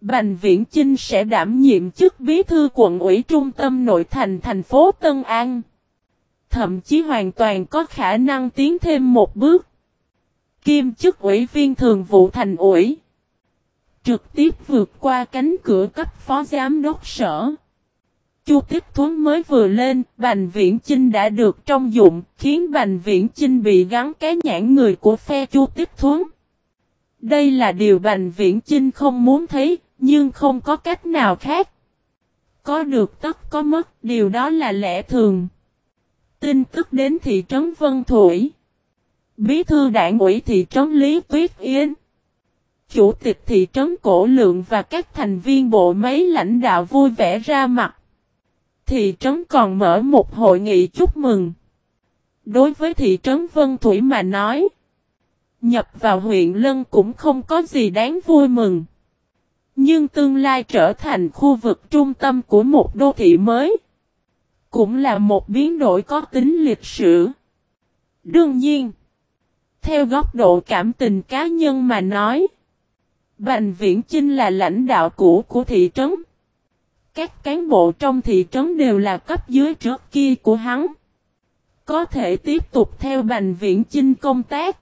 Bành Viễn Chinh sẽ đảm nhiệm chức bí thư quận ủy trung tâm nội thành thành phố Tân An. Thậm chí hoàn toàn có khả năng tiến thêm một bước. Kim chức ủy viên thường vụ thành ủy. Trực tiếp vượt qua cánh cửa cấp phó giám đốc sở. Chu Tiếp Thuấn mới vừa lên, Bành Viễn Chinh đã được trong dụng, khiến Bành Viễn Chinh bị gắn cái nhãn người của phe Chu Tiếp Thuấn. Đây là điều Bành Viễn Chinh không muốn thấy, nhưng không có cách nào khác. Có được tất có mất, điều đó là lẽ thường. Tin tức đến thị trấn Vân Thủy. Bí thư đảng ủy thị trấn Lý Tuyết Yến. Chủ tịch thị trấn Cổ Lượng và các thành viên bộ máy lãnh đạo vui vẻ ra mặt. Thị trấn còn mở một hội nghị chúc mừng. Đối với thị trấn Vân Thủy mà nói. Nhập vào huyện Lân cũng không có gì đáng vui mừng. Nhưng tương lai trở thành khu vực trung tâm của một đô thị mới. Cũng là một biến đổi có tính lịch sử. Đương nhiên. Theo góc độ cảm tình cá nhân mà nói. Bành Viễn Chinh là lãnh đạo cũ của thị trấn. Các cán bộ trong thị trấn đều là cấp dưới trước kia của hắn. Có thể tiếp tục theo Bành Viễn Chinh công tác.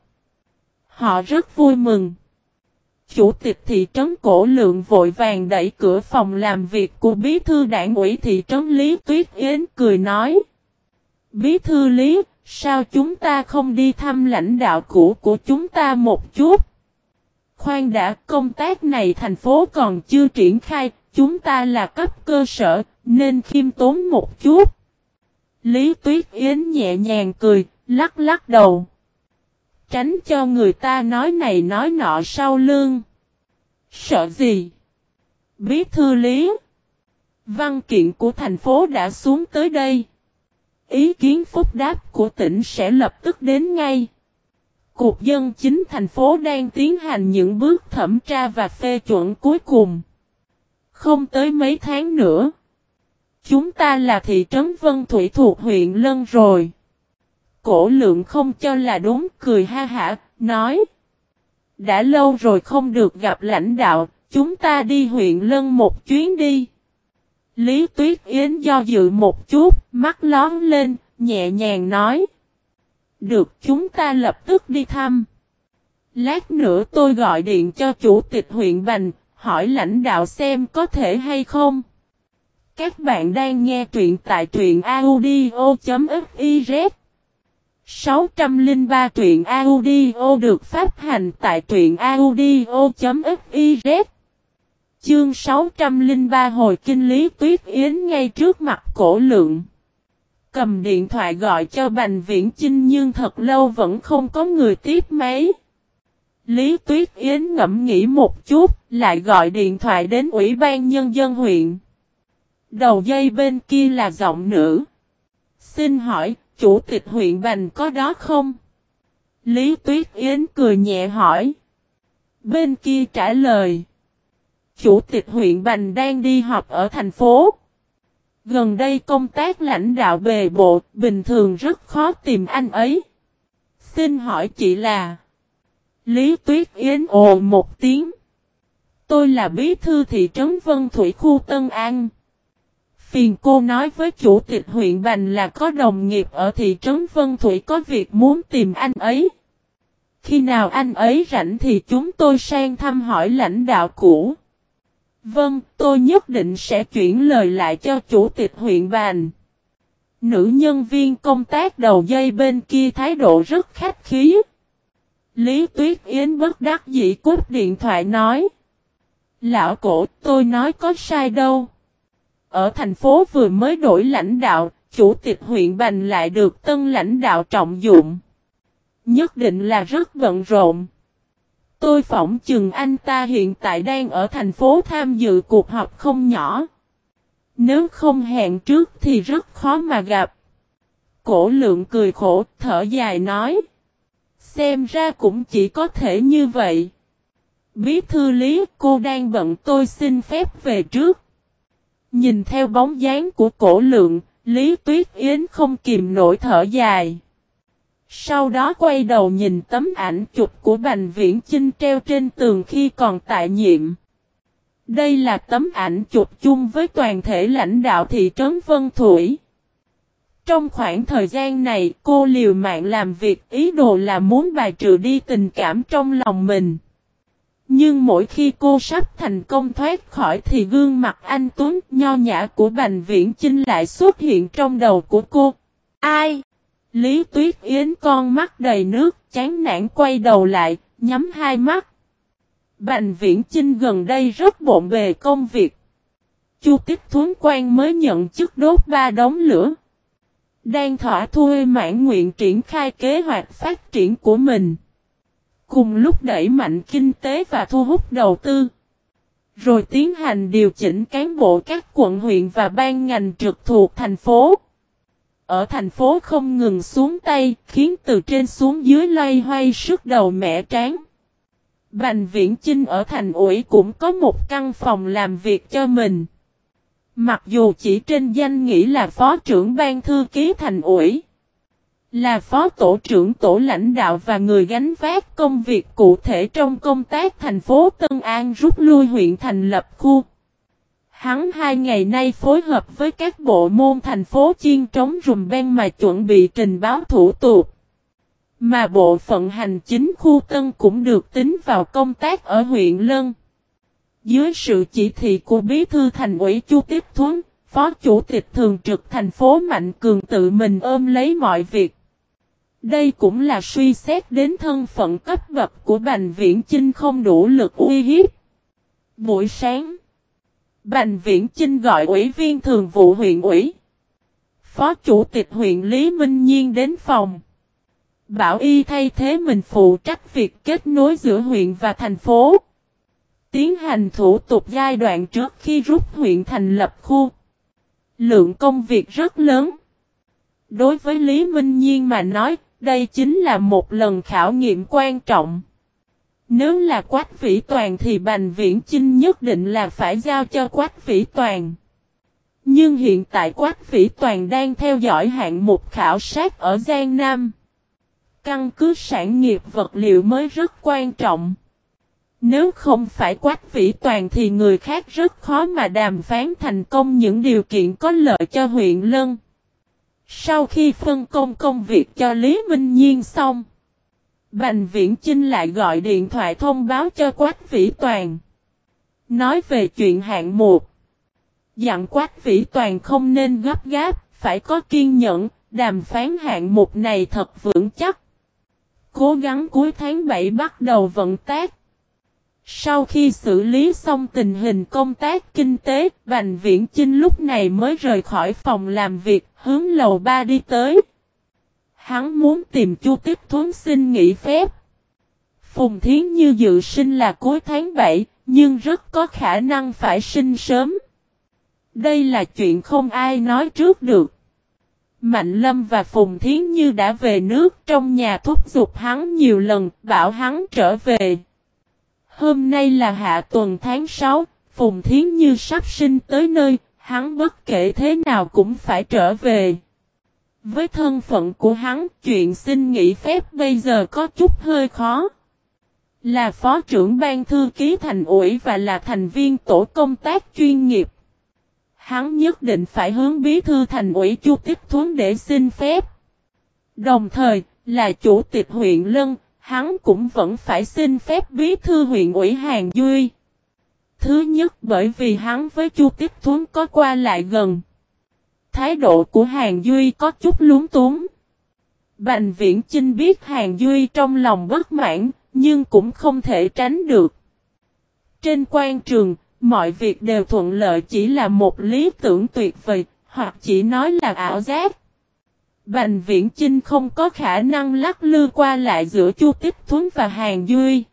Họ rất vui mừng. Chủ tịch thị trấn Cổ Lượng vội vàng đẩy cửa phòng làm việc của bí thư đảng ủy thị trấn Lý Tuyết Yến cười nói. Bí thư Lý, sao chúng ta không đi thăm lãnh đạo cũ của chúng ta một chút? Khoan đã, công tác này thành phố còn chưa triển khai, chúng ta là cấp cơ sở, nên khiêm tốn một chút. Lý Tuyết Yến nhẹ nhàng cười, lắc lắc đầu. Tránh cho người ta nói này nói nọ sau lương. Sợ gì? Bí thư lý. Văn kiện của thành phố đã xuống tới đây. Ý kiến phúc đáp của tỉnh sẽ lập tức đến ngay. Cục dân chính thành phố đang tiến hành những bước thẩm tra và phê chuẩn cuối cùng. Không tới mấy tháng nữa. Chúng ta là thị trấn Vân Thủy thuộc huyện Lân rồi. Cổ lượng không cho là đúng cười ha hả, nói. Đã lâu rồi không được gặp lãnh đạo, chúng ta đi huyện Lân một chuyến đi. Lý Tuyết Yến do dự một chút, mắt lón lên, nhẹ nhàng nói. Được chúng ta lập tức đi thăm. Lát nữa tôi gọi điện cho chủ tịch huyện Bành, hỏi lãnh đạo xem có thể hay không. Các bạn đang nghe truyện tại truyện audio.fiz 603 truyện audio được phát hành tại truyện audio.fiz Chương 603 hồi kinh lý tuyết yến ngay trước mặt cổ lượng. Cầm điện thoại gọi cho Bành Viễn Chinh nhưng thật lâu vẫn không có người tiếp máy. Lý Tuyết Yến ngẫm nghĩ một chút, lại gọi điện thoại đến Ủy ban Nhân dân huyện. Đầu dây bên kia là giọng nữ. Xin hỏi, chủ tịch huyện Bành có đó không? Lý Tuyết Yến cười nhẹ hỏi. Bên kia trả lời. Chủ tịch huyện Bành đang đi học ở thành phố. Gần đây công tác lãnh đạo bề bộ, bình thường rất khó tìm anh ấy. Xin hỏi chị là... Lý Tuyết Yến ồ một tiếng. Tôi là bí thư thị trấn Vân Thủy khu Tân An. Phiền cô nói với chủ tịch huyện Bành là có đồng nghiệp ở thị trấn Vân Thủy có việc muốn tìm anh ấy. Khi nào anh ấy rảnh thì chúng tôi sang thăm hỏi lãnh đạo cũ. Vâng, tôi nhất định sẽ chuyển lời lại cho chủ tịch huyện Bành. Nữ nhân viên công tác đầu dây bên kia thái độ rất khách khí. Lý Tuyết Yến bất đắc dĩ cút điện thoại nói. Lão cổ, tôi nói có sai đâu. Ở thành phố vừa mới đổi lãnh đạo, chủ tịch huyện Bành lại được tân lãnh đạo trọng dụng. Nhất định là rất bận rộn. Tôi phỏng chừng anh ta hiện tại đang ở thành phố tham dự cuộc họp không nhỏ. Nếu không hẹn trước thì rất khó mà gặp. Cổ lượng cười khổ, thở dài nói. Xem ra cũng chỉ có thể như vậy. Bí thư lý cô đang bận tôi xin phép về trước. Nhìn theo bóng dáng của cổ lượng, Lý Tuyết Yến không kìm nổi thở dài. Sau đó quay đầu nhìn tấm ảnh chụp của Bành Viễn Chinh treo trên tường khi còn tại nhiệm. Đây là tấm ảnh chụp chung với toàn thể lãnh đạo thị trấn Vân Thủy. Trong khoảng thời gian này, cô liều mạng làm việc, ý đồ là muốn bài trừ đi tình cảm trong lòng mình. Nhưng mỗi khi cô sắp thành công thoát khỏi thì gương mặt anh Tuấn, nho nhã của Bành Viễn Chinh lại xuất hiện trong đầu của cô. Ai? Lý Tuyết Yến con mắt đầy nước, chán nản quay đầu lại, nhắm hai mắt. Bành Viễn Chinh gần đây rất bộn bề công việc. Chu Tích Thuấn Quan mới nhận chức đốt ba đống lửa. Đang thỏa thuê mãn nguyện triển khai kế hoạch phát triển của mình. Cùng lúc đẩy mạnh kinh tế và thu hút đầu tư. Rồi tiến hành điều chỉnh cán bộ các quận huyện và ban ngành trực thuộc thành phố. Ở thành phố không ngừng xuống tay, khiến từ trên xuống dưới loay hoay sức đầu mẻ tráng. Bành Viễn Chinh ở thành ủi cũng có một căn phòng làm việc cho mình. Mặc dù chỉ trên danh nghĩ là phó trưởng ban thư ký thành ủi. Là phó tổ trưởng tổ lãnh đạo và người gánh vác công việc cụ thể trong công tác thành phố Tân An rút lui huyện thành lập khu. Hắn hai ngày nay phối hợp với các bộ môn thành phố chiên trống rùm ben mà chuẩn bị trình báo thủ tục. Mà bộ phận hành chính khu Tân cũng được tính vào công tác ở huyện Lân. Dưới sự chỉ thị của Bí thư thành ủy Chu Tiếp Thuấn, Phó Chủ tịch Thường trực thành phố Mạnh Cường tự mình ôm lấy mọi việc. Đây cũng là suy xét đến thân phận cấp bậc của Bành Viễn Chinh không đủ lực uy hiếp. Buổi sáng, Bành Viễn Chinh gọi ủy viên thường vụ huyện ủy. Phó Chủ tịch huyện Lý Minh Nhiên đến phòng. Bảo y thay thế mình phụ trách việc kết nối giữa huyện và thành phố. Tiến hành thủ tục giai đoạn trước khi rút huyện thành lập khu. Lượng công việc rất lớn. Đối với Lý Minh Nhiên mà nói, đây chính là một lần khảo nghiệm quan trọng. Nếu là Quách Vĩ Toàn thì Bành Viễn Chinh nhất định là phải giao cho Quách Vĩ Toàn. Nhưng hiện tại Quách Vĩ Toàn đang theo dõi hạng mục khảo sát ở Giang Nam. Căn cứ sản nghiệp vật liệu mới rất quan trọng. Nếu không phải Quách Vĩ Toàn thì người khác rất khó mà đàm phán thành công những điều kiện có lợi cho huyện Lân. Sau khi phân công công việc cho Lý Minh Nhiên xong, Bành Viễn Chinh lại gọi điện thoại thông báo cho Quách Vĩ Toàn. Nói về chuyện hạng mục. Dặn Quách Vĩ Toàn không nên gấp gáp, phải có kiên nhẫn, đàm phán hạng mục này thật vững chắc. Cố gắng cuối tháng 7 bắt đầu vận tác. Sau khi xử lý xong tình hình công tác kinh tế, Bành Viễn Chinh lúc này mới rời khỏi phòng làm việc, hướng lầu ba đi tới. Hắn muốn tìm Chu Tiếp Thuấn xin nghỉ phép. Phùng Thiến Như dự sinh là cuối tháng 7, nhưng rất có khả năng phải sinh sớm. Đây là chuyện không ai nói trước được. Mạnh Lâm và Phùng Thiến Như đã về nước trong nhà thúc giục hắn nhiều lần, bảo hắn trở về. Hôm nay là hạ tuần tháng 6, Phùng Thiến Như sắp sinh tới nơi, hắn bất kể thế nào cũng phải trở về. Với thân phận của hắn, chuyện xin nghỉ phép bây giờ có chút hơi khó. Là phó trưởng ban thư ký thành ủy và là thành viên tổ công tác chuyên nghiệp. Hắn nhất định phải hướng bí thư thành ủy chu tiếp thuấn để xin phép. Đồng thời, là chủ tịch huyện Lân, hắn cũng vẫn phải xin phép bí thư huyện ủy Hàng Duy. Thứ nhất bởi vì hắn với Chu Tiếp Thuấn có qua lại gần. Thái độ của Hàng Duy có chút lúng túng. Bành Viễn Chinh biết Hàng Duy trong lòng bất mãn, nhưng cũng không thể tránh được. Trên quan trường, mọi việc đều thuận lợi chỉ là một lý tưởng tuyệt vời, hoặc chỉ nói là ảo giác. Bành Viễn Chinh không có khả năng lắc lư qua lại giữa Chu Tích Thuấn và Hàng Duy.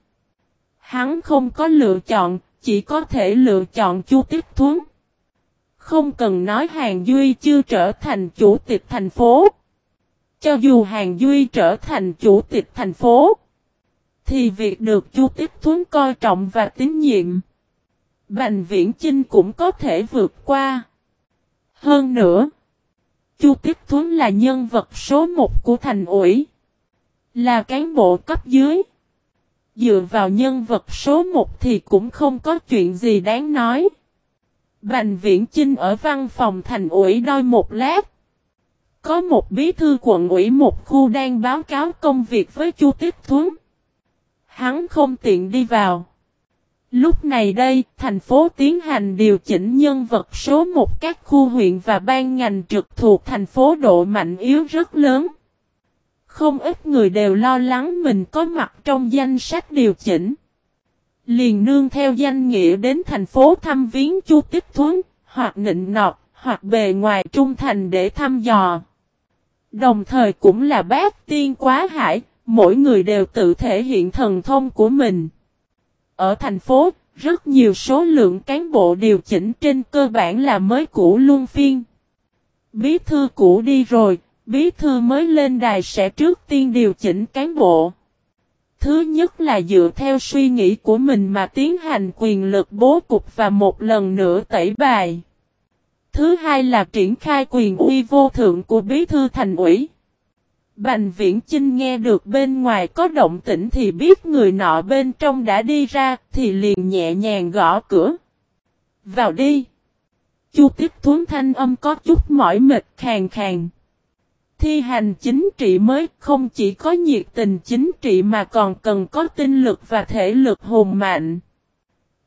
Hắn không có lựa chọn, chỉ có thể lựa chọn Chu Tích Thuấn. Không cần nói Hàng Duy chưa trở thành chủ tịch thành phố. Cho dù Hàng Duy trở thành chủ tịch thành phố, thì việc được Chu Tiếp Thuấn coi trọng và tín nhiệm, Bành Viễn Chinh cũng có thể vượt qua. Hơn nữa, Chu Tiếp Thuấn là nhân vật số một của thành ủy, là cán bộ cấp dưới. Dựa vào nhân vật số một thì cũng không có chuyện gì đáng nói. Bành Viễn Chinh ở văn phòng thành ủy đôi một lát. Có một bí thư quận ủy một khu đang báo cáo công việc với Chu tiết Thuấn. Hắn không tiện đi vào. Lúc này đây, thành phố tiến hành điều chỉnh nhân vật số một các khu huyện và ban ngành trực thuộc thành phố độ mạnh yếu rất lớn. Không ít người đều lo lắng mình có mặt trong danh sách điều chỉnh. Liền nương theo danh nghĩa đến thành phố thăm viếng chu tích thuấn, hoặc nịnh nọt, hoặc bề ngoài trung thành để thăm dò. Đồng thời cũng là bác tiên quá hải, mỗi người đều tự thể hiện thần thông của mình. Ở thành phố, rất nhiều số lượng cán bộ điều chỉnh trên cơ bản là mới cũ luân phiên. Bí thư cũ đi rồi, bí thư mới lên đài sẽ trước tiên điều chỉnh cán bộ. Thứ nhất là dựa theo suy nghĩ của mình mà tiến hành quyền lực bố cục và một lần nữa tẩy bài. Thứ hai là triển khai quyền uy vô thượng của bí thư thành ủy. Bành viễn Chinh nghe được bên ngoài có động tĩnh thì biết người nọ bên trong đã đi ra thì liền nhẹ nhàng gõ cửa. Vào đi. Chu tiếp thuấn thanh âm có chút mỏi mệt khàn khàn. Thi hành chính trị mới không chỉ có nhiệt tình chính trị mà còn cần có tinh lực và thể lực hùng mạnh.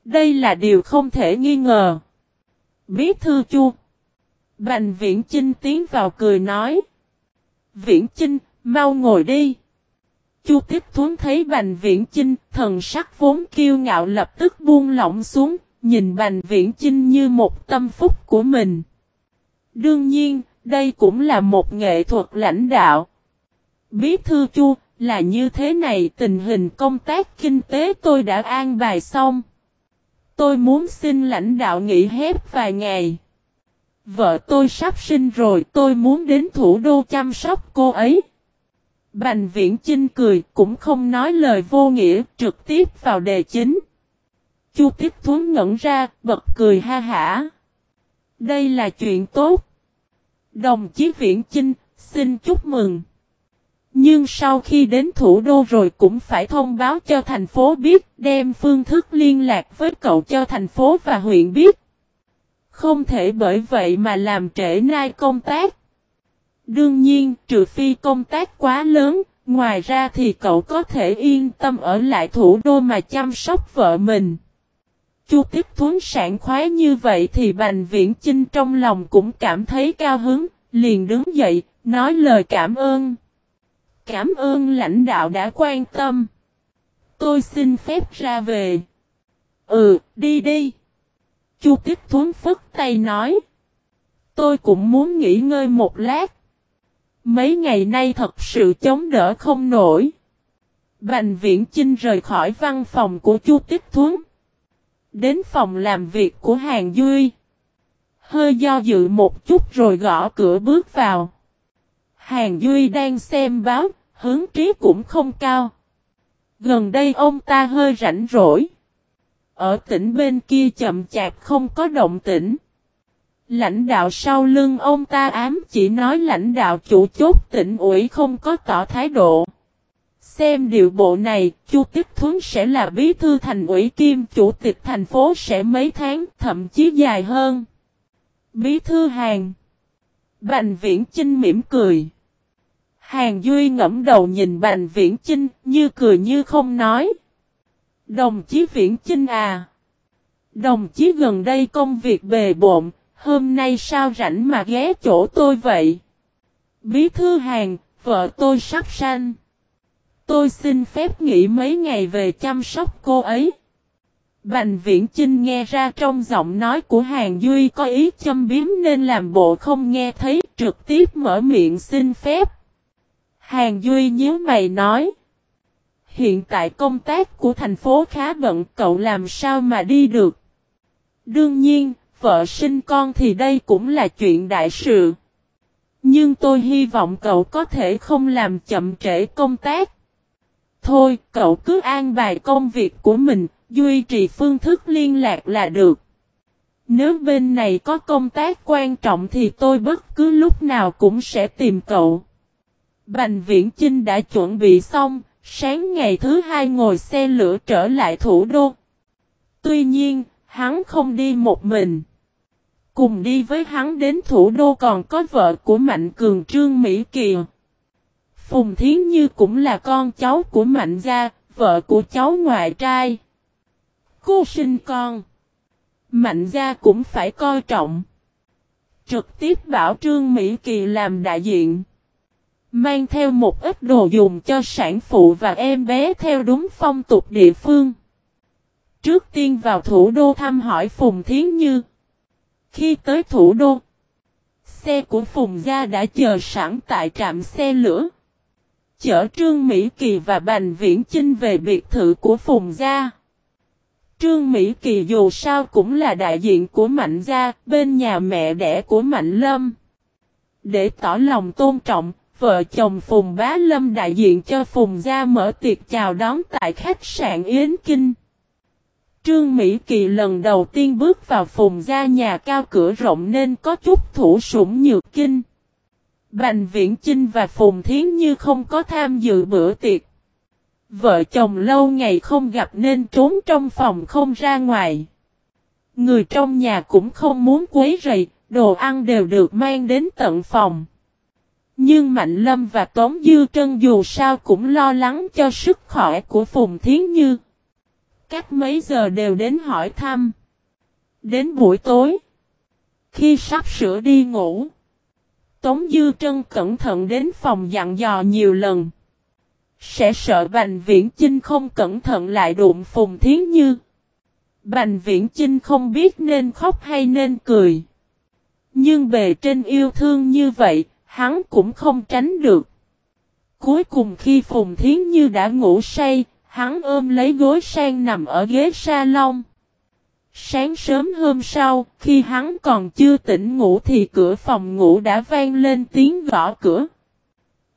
Đây là điều không thể nghi ngờ. Bí thư chu. Bành viễn Chinh tiến vào cười nói. Viễn Chinh, mau ngồi đi. Chu Tiếp Thuấn thấy Bành Viễn Chinh, thần sắc vốn kiêu ngạo lập tức buông lỏng xuống, nhìn Bành Viễn Chinh như một tâm phúc của mình. Đương nhiên, đây cũng là một nghệ thuật lãnh đạo. Bí thư Chu, là như thế này tình hình công tác kinh tế tôi đã an bài xong. Tôi muốn xin lãnh đạo nghỉ phép vài ngày. Vợ tôi sắp sinh rồi tôi muốn đến thủ đô chăm sóc cô ấy. Bành viễn Chinh cười cũng không nói lời vô nghĩa trực tiếp vào đề chính. Chu tiếp thuấn ngẩn ra bật cười ha hả. Đây là chuyện tốt. Đồng chí viễn Chinh xin chúc mừng. Nhưng sau khi đến thủ đô rồi cũng phải thông báo cho thành phố biết đem phương thức liên lạc với cậu cho thành phố và huyện biết. Không thể bởi vậy mà làm trễ nai công tác. Đương nhiên, trừ phi công tác quá lớn, ngoài ra thì cậu có thể yên tâm ở lại thủ đô mà chăm sóc vợ mình. Chu tiếp thuấn sản khoái như vậy thì Bành Viễn Chinh trong lòng cũng cảm thấy cao hứng, liền đứng dậy, nói lời cảm ơn. Cảm ơn lãnh đạo đã quan tâm. Tôi xin phép ra về. Ừ, đi đi. Chu Tiếp Thuấn phức tay nói. Tôi cũng muốn nghỉ ngơi một lát. Mấy ngày nay thật sự chống đỡ không nổi. Bành viễn Chinh rời khỏi văn phòng của Chu Tiếp Thuấn. Đến phòng làm việc của Hàng Duy. Hơi do dự một chút rồi gõ cửa bước vào. Hàng Duy đang xem báo, hướng trí cũng không cao. Gần đây ông ta hơi rảnh rỗi. Ở tỉnh bên kia chậm chạp không có động tĩnh. Lãnh đạo sau lưng ông ta ám chỉ nói lãnh đạo chủ chốt tỉnh ủy không có tỏ thái độ. Xem điều bộ này, Chu Tích Thuấn sẽ là bí thư thành ủy kim chủ tịch thành phố sẽ mấy tháng, thậm chí dài hơn. Bí thư hàng. Bành Viễn Chinh mỉm cười. Hàng Duy ngẫm đầu nhìn Bành Viễn Chinh, như cười như không nói. Đồng chí Viễn Chinh à. Đồng chí gần đây công việc bề bộn, hôm nay sao rảnh mà ghé chỗ tôi vậy? Bí thư hàng, vợ tôi sắp sanh. Tôi xin phép nghỉ mấy ngày về chăm sóc cô ấy. Bành viễn Chinh nghe ra trong giọng nói của Hàng Duy có ý châm biếm nên làm bộ không nghe thấy trực tiếp mở miệng xin phép. Hàng Duy nhớ mày nói. Hiện tại công tác của thành phố khá bận cậu làm sao mà đi được. Đương nhiên, vợ sinh con thì đây cũng là chuyện đại sự. Nhưng tôi hy vọng cậu có thể không làm chậm trễ công tác. Thôi, cậu cứ an bài công việc của mình, duy trì phương thức liên lạc là được. Nếu bên này có công tác quan trọng thì tôi bất cứ lúc nào cũng sẽ tìm cậu. Bành Viễn Chinh đã chuẩn bị xong, sáng ngày thứ hai ngồi xe lửa trở lại thủ đô. Tuy nhiên, hắn không đi một mình. Cùng đi với hắn đến thủ đô còn có vợ của Mạnh Cường Trương Mỹ Kiều. Phùng Thiến Như cũng là con cháu của Mạnh Gia, vợ của cháu ngoại trai. Cô sinh con. Mạnh Gia cũng phải coi trọng. Trực tiếp bảo Trương Mỹ Kỳ làm đại diện. Mang theo một ít đồ dùng cho sản phụ và em bé theo đúng phong tục địa phương. Trước tiên vào thủ đô thăm hỏi Phùng Thiến Như. Khi tới thủ đô, xe của Phùng Gia đã chờ sẵn tại trạm xe lửa. Chở Trương Mỹ Kỳ và Bành Viễn Chinh về biệt thự của Phùng Gia. Trương Mỹ Kỳ dù sao cũng là đại diện của Mạnh Gia, bên nhà mẹ đẻ của Mạnh Lâm. Để tỏ lòng tôn trọng, vợ chồng Phùng Bá Lâm đại diện cho Phùng Gia mở tiệc chào đón tại khách sạn Yến Kinh. Trương Mỹ Kỳ lần đầu tiên bước vào Phùng Gia nhà cao cửa rộng nên có chút thủ sủng nhược kinh. Bành Viễn Chinh và Phùng Thiến Như không có tham dự bữa tiệc. Vợ chồng lâu ngày không gặp nên trốn trong phòng không ra ngoài. Người trong nhà cũng không muốn quấy rầy, đồ ăn đều được mang đến tận phòng. Nhưng Mạnh Lâm và Tống Dư Trân dù sao cũng lo lắng cho sức khỏe của Phùng Thiến Như. các mấy giờ đều đến hỏi thăm. Đến buổi tối, khi sắp sửa đi ngủ, Tống Dư Trân cẩn thận đến phòng dặn dò nhiều lần. Sẽ sợ Bành Viễn Chinh không cẩn thận lại đụng Phùng Thiến Như. Bành Viễn Chinh không biết nên khóc hay nên cười. Nhưng bề trên yêu thương như vậy, hắn cũng không tránh được. Cuối cùng khi Phùng Thiến Như đã ngủ say, hắn ôm lấy gối sang nằm ở ghế salon. Sáng sớm hôm sau, khi hắn còn chưa tỉnh ngủ thì cửa phòng ngủ đã vang lên tiếng gõ cửa.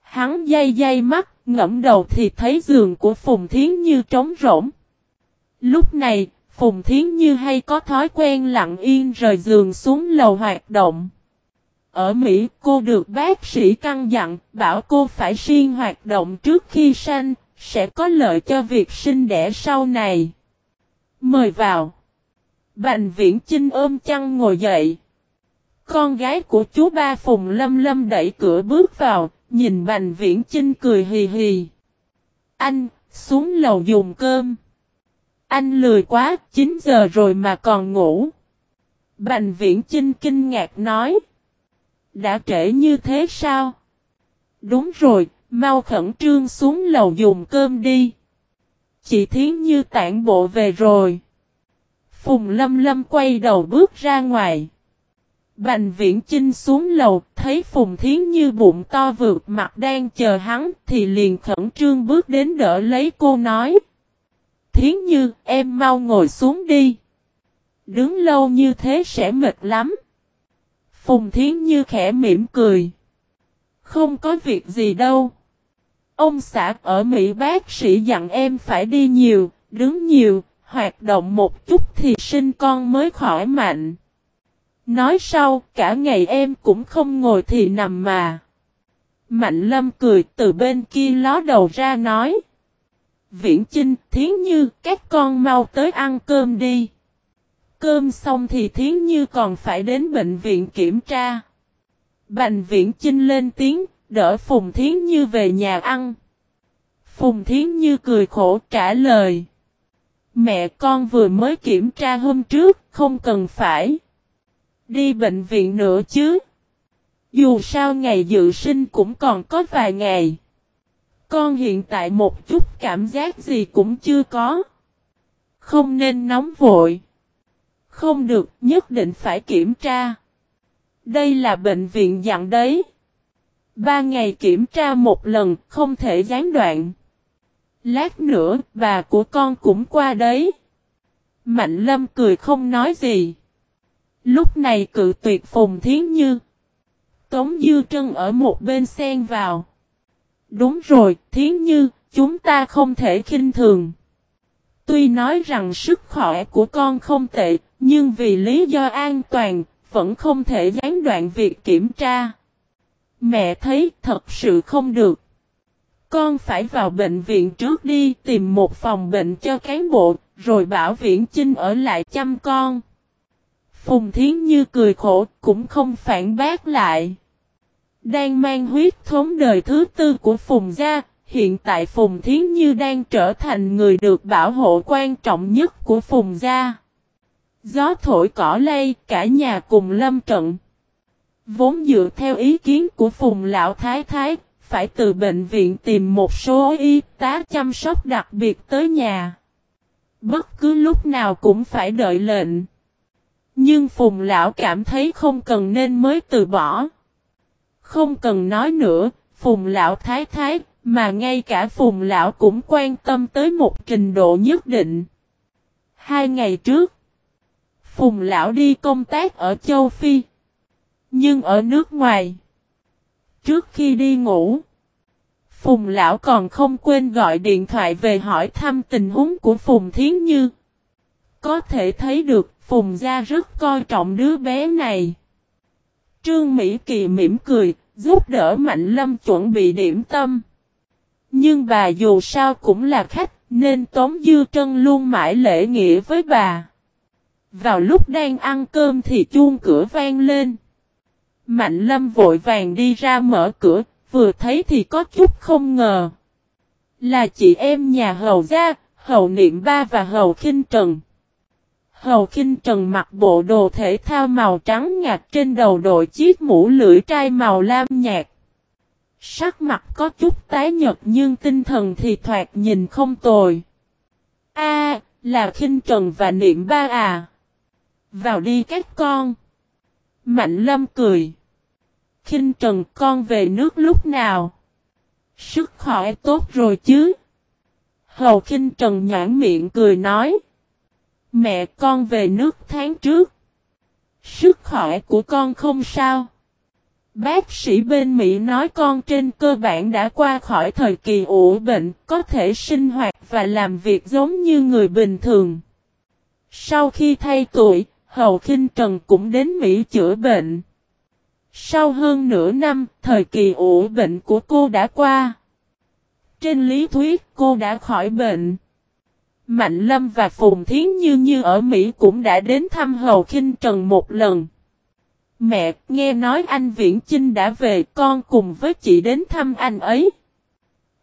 Hắn dây dây mắt, ngẫm đầu thì thấy giường của Phùng Thiến Như trống rỗng. Lúc này, Phùng Thiến Như hay có thói quen lặng yên rời giường xuống lầu hoạt động. Ở Mỹ, cô được bác sĩ căn dặn, bảo cô phải siêng hoạt động trước khi sanh, sẽ có lợi cho việc sinh đẻ sau này. Mời vào. Bành viễn Trinh ôm chăn ngồi dậy. Con gái của chú ba Phùng Lâm Lâm đẩy cửa bước vào, nhìn Bành Viễn Chinh cười hì hì. Anh, xuống lầu dùng cơm. Anh lười quá, 9 giờ rồi mà còn ngủ. Bành Viễn Chinh kinh ngạc nói. Đã trễ như thế sao? Đúng rồi, mau khẩn trương xuống lầu dùng cơm đi. Chị Thiến Như tản bộ về rồi. Phùng Lâm Lâm quay đầu bước ra ngoài. Bành viễn chinh xuống lầu, thấy Phùng Thiến Như bụng to vượt mặt đang chờ hắn, thì liền khẩn trương bước đến đỡ lấy cô nói. Thiến Như, em mau ngồi xuống đi. Đứng lâu như thế sẽ mệt lắm. Phùng Thiến Như khẽ mỉm cười. Không có việc gì đâu. Ông xã ở Mỹ bác sĩ dặn em phải đi nhiều, đứng nhiều, hoạt động một chút thì sinh con mới khỏi mạnh. Nói sau, cả ngày em cũng không ngồi thì nằm mà. Mạnh lâm cười từ bên kia ló đầu ra nói. Viễn Chinh, Thiến Như, các con mau tới ăn cơm đi. Cơm xong thì Thiến Như còn phải đến bệnh viện kiểm tra. Bành Viễn Chinh lên tiếng, đỡ Phùng Thiến Như về nhà ăn. Phùng Thiến Như cười khổ trả lời. Mẹ con vừa mới kiểm tra hôm trước, không cần phải. Đi bệnh viện nữa chứ. Dù sao ngày dự sinh cũng còn có vài ngày. Con hiện tại một chút cảm giác gì cũng chưa có. Không nên nóng vội. Không được, nhất định phải kiểm tra. Đây là bệnh viện dặn đấy. Ba ngày kiểm tra một lần, không thể gián đoạn. Lát nữa, bà của con cũng qua đấy. Mạnh lâm cười không nói gì. Lúc này cự tuyệt Phùng Thiến Như. Tống Dư Trân ở một bên xen vào. Đúng rồi, Thiến Như, chúng ta không thể khinh thường. Tuy nói rằng sức khỏe của con không tệ, nhưng vì lý do an toàn, vẫn không thể gián đoạn việc kiểm tra. Mẹ thấy thật sự không được. Con phải vào bệnh viện trước đi tìm một phòng bệnh cho cán bộ, rồi bảo Viễn Chinh ở lại chăm con. Phùng Thiến Như cười khổ cũng không phản bác lại. Đang mang huyết thống đời thứ tư của Phùng Gia, hiện tại Phùng Thiến Như đang trở thành người được bảo hộ quan trọng nhất của Phùng Gia. Gió thổi cỏ lay, cả nhà cùng lâm trận. Vốn dựa theo ý kiến của Phùng Lão Thái Thái, phải từ bệnh viện tìm một số y tá chăm sóc đặc biệt tới nhà. Bất cứ lúc nào cũng phải đợi lệnh. Nhưng Phùng Lão cảm thấy không cần nên mới từ bỏ. Không cần nói nữa, Phùng Lão Thái Thái, mà ngay cả Phùng Lão cũng quan tâm tới một trình độ nhất định. Hai ngày trước, Phùng Lão đi công tác ở châu Phi. Nhưng ở nước ngoài, trước khi đi ngủ, Phùng Lão còn không quên gọi điện thoại về hỏi thăm tình huống của Phùng Thiến Như. Có thể thấy được Phùng Gia rất coi trọng đứa bé này. Trương Mỹ Kỳ mỉm cười, giúp đỡ Mạnh Lâm chuẩn bị điểm tâm. Nhưng bà dù sao cũng là khách, nên Tống Dư Trân luôn mãi lễ nghĩa với bà. Vào lúc đang ăn cơm thì chuông cửa vang lên. Mạnh Lâm vội vàng đi ra mở cửa, vừa thấy thì có chút không ngờ. Là chị em nhà Hầu Gia, Hầu Niệm Ba và Hầu Kinh Trần. Hầu Kinh Trần mặc bộ đồ thể thao màu trắng nhạt trên đầu đội chiếc mũ lưỡi trai màu lam nhạt. Sắc mặt có chút tái nhật nhưng tinh thần thì thoạt nhìn không tồi. A, là Kinh Trần và Niệm Ba à. Vào đi các con. Mạnh Lâm cười. Kinh Trần con về nước lúc nào? Sức khỏe tốt rồi chứ? Hầu Kinh Trần nhãn miệng cười nói. Mẹ con về nước tháng trước. Sức khỏe của con không sao. Bác sĩ bên Mỹ nói con trên cơ bản đã qua khỏi thời kỳ ủ bệnh, có thể sinh hoạt và làm việc giống như người bình thường. Sau khi thay tuổi, Hầu Kinh Trần cũng đến Mỹ chữa bệnh. Sau hơn nửa năm, thời kỳ ủ bệnh của cô đã qua. Trên lý thuyết cô đã khỏi bệnh. Mạnh Lâm và Phùng Thiến Như Như ở Mỹ cũng đã đến thăm Hầu Kinh Trần một lần. Mẹ, nghe nói anh Viễn Chinh đã về con cùng với chị đến thăm anh ấy.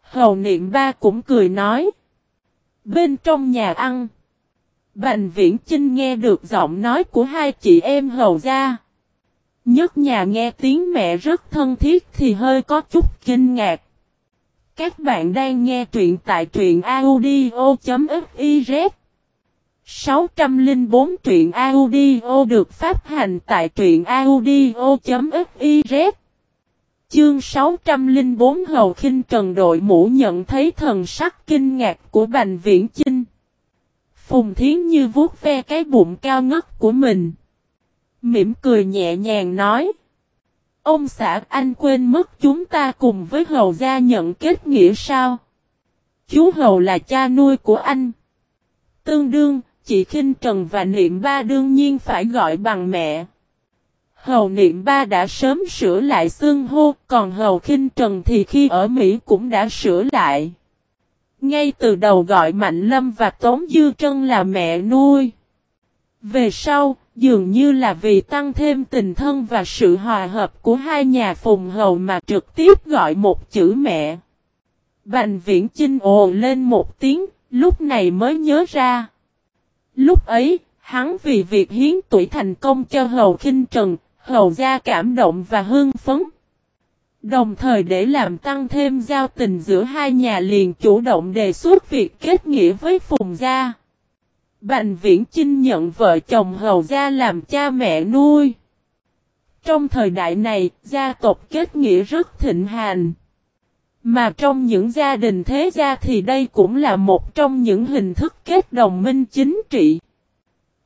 Hầu Niệm Ba cũng cười nói. Bên trong nhà ăn. Bành Viễn Chinh nghe được giọng nói của hai chị em Hầu ra. Nhất nhà nghe tiếng mẹ rất thân thiết thì hơi có chút kinh ngạc. Các bạn đang nghe truyện tại truyện audio.fiz 604 truyện audio được phát hành tại truyện audio.fiz Chương 604 Hầu khinh Trần đội mũ nhận thấy thần sắc kinh ngạc của Bành Viễn Chinh. Phùng Thiến Như vuốt ve cái bụng cao ngất của mình. Mỉm cười nhẹ nhàng nói. Ông xã anh quên mất chúng ta cùng với hầu gia nhận kết nghĩa sao? Chú hầu là cha nuôi của anh. Tương đương, chị khinh Trần và Niệm Ba đương nhiên phải gọi bằng mẹ. Hầu Niệm Ba đã sớm sửa lại xương hô, còn Hầu khinh Trần thì khi ở Mỹ cũng đã sửa lại. Ngay từ đầu gọi Mạnh Lâm và Tống Dư Trân là mẹ nuôi. Về sau, dường như là vì tăng thêm tình thân và sự hòa hợp của hai nhà phùng hầu mà trực tiếp gọi một chữ mẹ. Bành viễn chinh ồ lên một tiếng, lúc này mới nhớ ra. Lúc ấy, hắn vì việc hiến tuổi thành công cho hầu khinh trần, hầu gia cảm động và hưng phấn. Đồng thời để làm tăng thêm giao tình giữa hai nhà liền chủ động đề xuất việc kết nghĩa với Phùng Gia. Bành Viễn Chinh nhận vợ chồng hầu gia làm cha mẹ nuôi. Trong thời đại này, gia tộc kết nghĩa rất thịnh hành. Mà trong những gia đình thế gia thì đây cũng là một trong những hình thức kết đồng minh chính trị.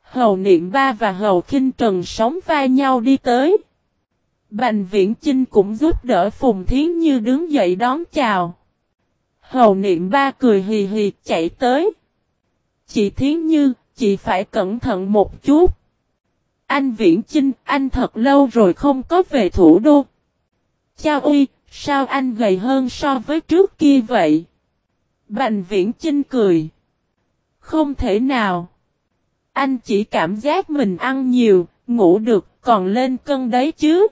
Hầu Niệm Ba và Hầu Kinh Trần sống vai nhau đi tới. Bành Viễn Chinh cũng giúp đỡ Phùng Thiến Như đứng dậy đón chào. Hầu Niệm Ba cười hì hì chạy tới. Chị Thiến Như, chị phải cẩn thận một chút. Anh Viễn Chinh, anh thật lâu rồi không có về thủ đô. Chào uy, sao anh gầy hơn so với trước kia vậy? Bành Viễn Chinh cười. Không thể nào. Anh chỉ cảm giác mình ăn nhiều, ngủ được, còn lên cân đấy chứ.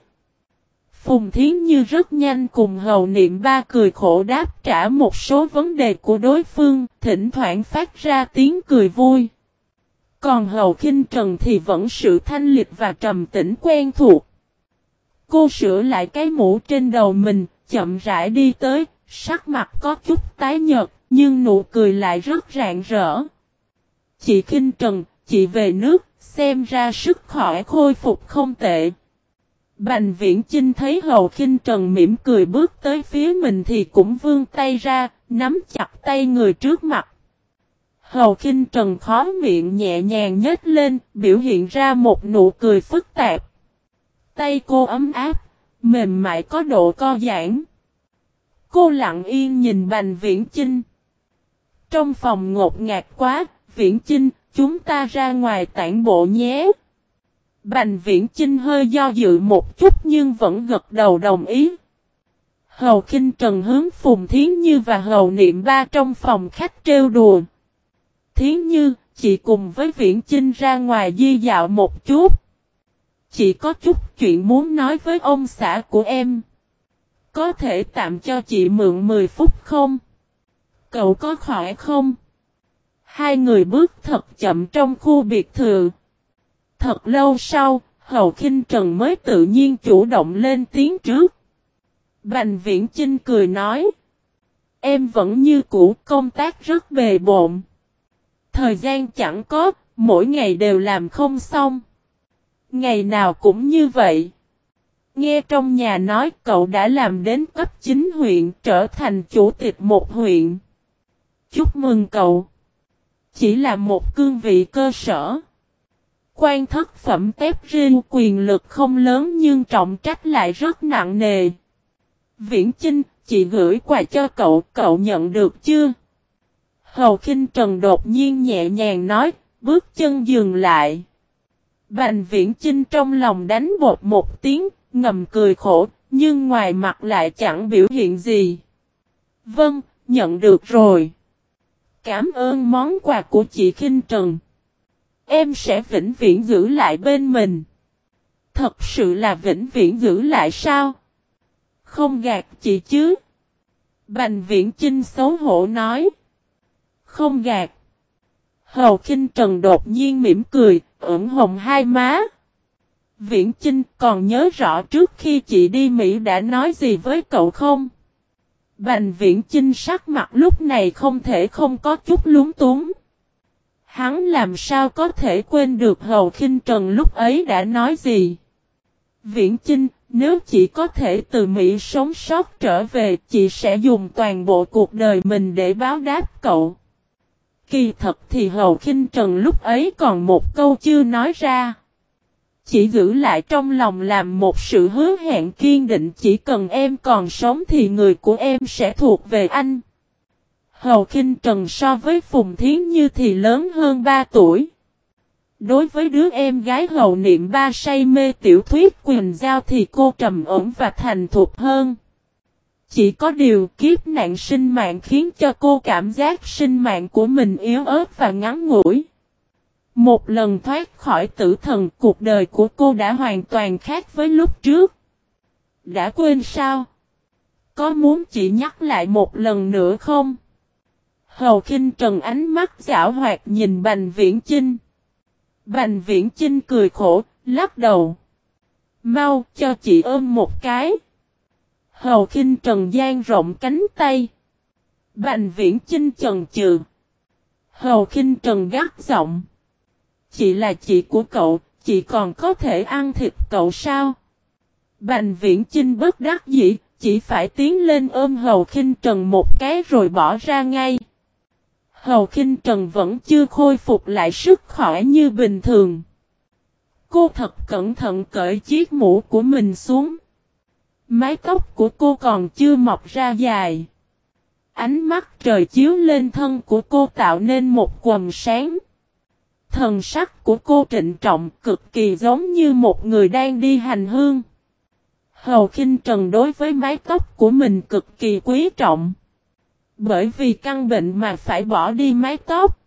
Phùng Thiến Như rất nhanh cùng hầu niệm ba cười khổ đáp trả một số vấn đề của đối phương, thỉnh thoảng phát ra tiếng cười vui. Còn hầu khinh trần thì vẫn sự thanh lịch và trầm tĩnh quen thuộc. Cô sửa lại cái mũ trên đầu mình, chậm rãi đi tới, sắc mặt có chút tái nhợt, nhưng nụ cười lại rất rạng rỡ. Chị khinh trần, chị về nước, xem ra sức khỏe khôi phục không tệ. Bành viễn Trinh thấy hầu khinh trần mỉm cười bước tới phía mình thì cũng vươn tay ra, nắm chặt tay người trước mặt. Hầu khinh trần khó miệng nhẹ nhàng nhếch lên, biểu hiện ra một nụ cười phức tạp. Tay cô ấm áp, mềm mại có độ co giãn. Cô lặng yên nhìn bành viễn Trinh. Trong phòng ngột ngạt quá, viễn Trinh, chúng ta ra ngoài tản bộ nhé. Bành viễn Trinh hơi do dự một chút nhưng vẫn gật đầu đồng ý. Hầu Kinh Trần hướng Phùng Thiến Như và Hầu Niệm Ba trong phòng khách trêu đùa. Thiến Như, chị cùng với Viễn Chinh ra ngoài di dạo một chút. Chị có chút chuyện muốn nói với ông xã của em. Có thể tạm cho chị mượn 10 phút không? Cậu có khỏe không? Hai người bước thật chậm trong khu biệt thự. Thật lâu sau, Hầu Kinh Trần mới tự nhiên chủ động lên tiếng trước. Bành Viễn Chinh cười nói. Em vẫn như cũ công tác rất bề bộn. Thời gian chẳng có, mỗi ngày đều làm không xong. Ngày nào cũng như vậy. Nghe trong nhà nói cậu đã làm đến cấp chính huyện trở thành chủ tịch một huyện. Chúc mừng cậu. Chỉ là một cương vị cơ sở. Quan thất phẩm tép riêng quyền lực không lớn nhưng trọng trách lại rất nặng nề. Viễn Chinh, chị gửi quà cho cậu, cậu nhận được chưa? Hầu khinh Trần đột nhiên nhẹ nhàng nói, bước chân dừng lại. Bành Viễn Chinh trong lòng đánh bột một tiếng, ngầm cười khổ, nhưng ngoài mặt lại chẳng biểu hiện gì. Vâng, nhận được rồi. Cảm ơn món quà của chị khinh Trần. Em sẽ vĩnh viễn giữ lại bên mình. Thật sự là vĩnh viễn giữ lại sao? Không gạt chị chứ? Bành viễn Trinh xấu hổ nói. Không gạt. Hầu Kinh Trần đột nhiên mỉm cười, ửng hồng hai má. Viễn Chinh còn nhớ rõ trước khi chị đi Mỹ đã nói gì với cậu không? Bành Viễn Chinh sắc mặt lúc này không thể không có chút lúng túng. Hắn làm sao có thể quên được Hầu Kinh Trần lúc ấy đã nói gì? Viễn Chinh, nếu chị có thể từ Mỹ sống sót trở về, chị sẽ dùng toàn bộ cuộc đời mình để báo đáp cậu. Kỳ thật thì Hầu Kinh Trần lúc ấy còn một câu chưa nói ra. Chỉ giữ lại trong lòng làm một sự hứa hẹn kiên định chỉ cần em còn sống thì người của em sẽ thuộc về anh. Hầu Kinh Trần so với Phùng Thiến Như thì lớn hơn 3 tuổi. Đối với đứa em gái hậu niệm ba say mê tiểu thuyết quyền giao thì cô trầm ổn và thành thục hơn. Chỉ có điều kiếp nạn sinh mạng khiến cho cô cảm giác sinh mạng của mình yếu ớt và ngắn ngủi. Một lần thoát khỏi tử thần, cuộc đời của cô đã hoàn toàn khác với lúc trước. Đã quên sao? Có muốn chị nhắc lại một lần nữa không? Hầu khinh trần ánh mắt giả hoạt nhìn Bành Viễn Chinh. Bành Viễn Chinh cười khổ, lắc đầu. Mau cho chị ôm một cái. Hầu khinh trần gian rộng cánh tay. Bành Viễn Chinh trần trừ Hầu khinh trần gắt giọng. Chị là chị của cậu, chị còn có thể ăn thịt cậu sao? Bành viễn Chinh bất đắc dĩ, chỉ phải tiến lên ôm Hầu khinh Trần một cái rồi bỏ ra ngay. Hầu Kinh Trần vẫn chưa khôi phục lại sức khỏe như bình thường. Cô thật cẩn thận cởi chiếc mũ của mình xuống. Mái tóc của cô còn chưa mọc ra dài. Ánh mắt trời chiếu lên thân của cô tạo nên một quần sáng. Thần sắc của cô trịnh trọng, cực kỳ giống như một người đang đi hành hương. Hầu Kinh Trần đối với mái tóc của mình cực kỳ quý trọng. Bởi vì căn bệnh mà phải bỏ đi mái tóc.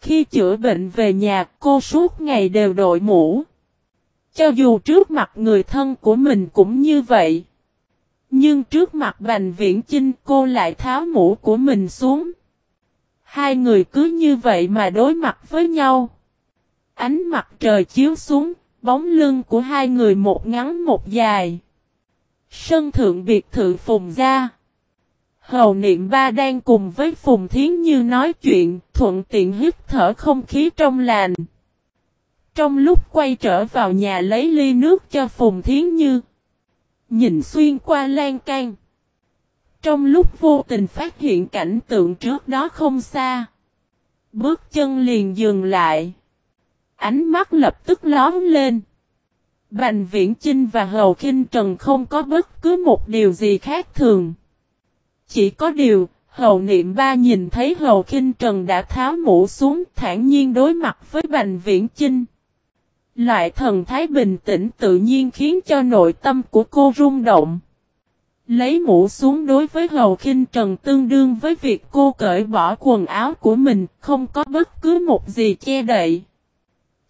Khi chữa bệnh về nhà cô suốt ngày đều đội mũ. Cho dù trước mặt người thân của mình cũng như vậy. Nhưng trước mặt Bành Viễn Chinh cô lại tháo mũ của mình xuống. Hai người cứ như vậy mà đối mặt với nhau. Ánh mặt trời chiếu xuống, bóng lưng của hai người một ngắn một dài. Sân thượng biệt thự Phùng ra Hầu niệm ba đang cùng với Phùng Thiến Như nói chuyện, thuận tiện hít thở không khí trong lành. Trong lúc quay trở vào nhà lấy ly nước cho Phùng Thiến Như. Nhìn xuyên qua lan can. Trong lúc vô tình phát hiện cảnh tượng trước đó không xa. Bước chân liền dừng lại. Ánh mắt lập tức lón lên. Bành Viễn Chinh và Hầu Kinh Trần không có bất cứ một điều gì khác thường. Chỉ có điều, Hầu Niệm Ba nhìn thấy Hầu Kinh Trần đã tháo mũ xuống thản nhiên đối mặt với Bành Viễn Chinh. Loại thần thái bình tĩnh tự nhiên khiến cho nội tâm của cô rung động. Lấy mũ xuống đối với Hầu Kinh Trần tương đương với việc cô cởi bỏ quần áo của mình, không có bất cứ một gì che đậy.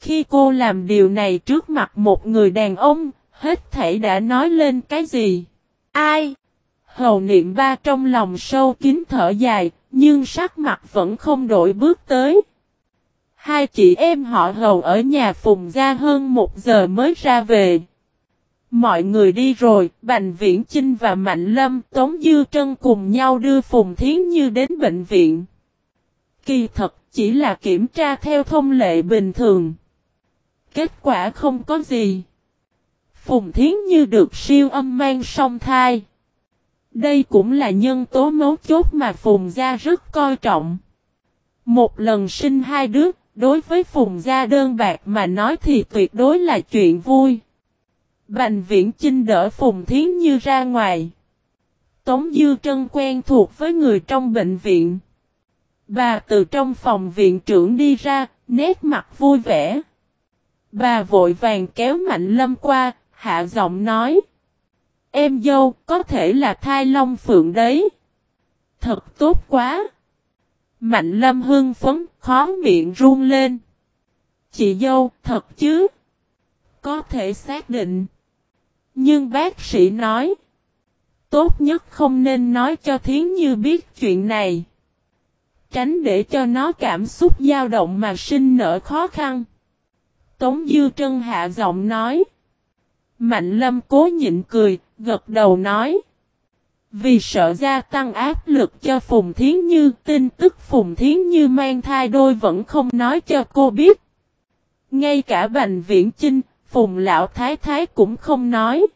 Khi cô làm điều này trước mặt một người đàn ông, hết thảy đã nói lên cái gì? Ai? Hầu niệm ba trong lòng sâu kín thở dài, nhưng sắc mặt vẫn không đổi bước tới. Hai chị em họ hầu ở nhà Phùng Gia hơn một giờ mới ra về. Mọi người đi rồi, Bành Viễn Chinh và Mạnh Lâm, Tống Dư Trân cùng nhau đưa Phùng Thiến Như đến bệnh viện. Kỳ thật chỉ là kiểm tra theo thông lệ bình thường. Kết quả không có gì. Phùng Thiến Như được siêu âm mang song thai. Đây cũng là nhân tố mấu chốt mà Phùng Gia rất coi trọng. Một lần sinh hai đứa, đối với Phùng Gia đơn bạc mà nói thì tuyệt đối là chuyện vui. Bành viễn Trinh đỡ Phùng Thiến Như ra ngoài. Tống Dư Trân quen thuộc với người trong bệnh viện. Bà từ trong phòng viện trưởng đi ra, nét mặt vui vẻ. Bà vội vàng kéo Mạnh Lâm qua, hạ giọng nói. Em dâu, có thể là thai long phượng đấy. Thật tốt quá. Mạnh Lâm hưng phấn, khó miệng run lên. Chị dâu, thật chứ? Có thể xác định. Nhưng bác sĩ nói. Tốt nhất không nên nói cho Thiến Như biết chuyện này. Tránh để cho nó cảm xúc dao động mà sinh nở khó khăn. Tống Dư Trân hạ giọng nói. Mạnh lâm cố nhịn cười, gật đầu nói. Vì sợ gia tăng áp lực cho Phùng Thiến Như, tin tức Phùng Thiến Như mang thai đôi vẫn không nói cho cô biết. Ngay cả Bành Viễn Chinh, Phùng Lão Thái Thái cũng không nói.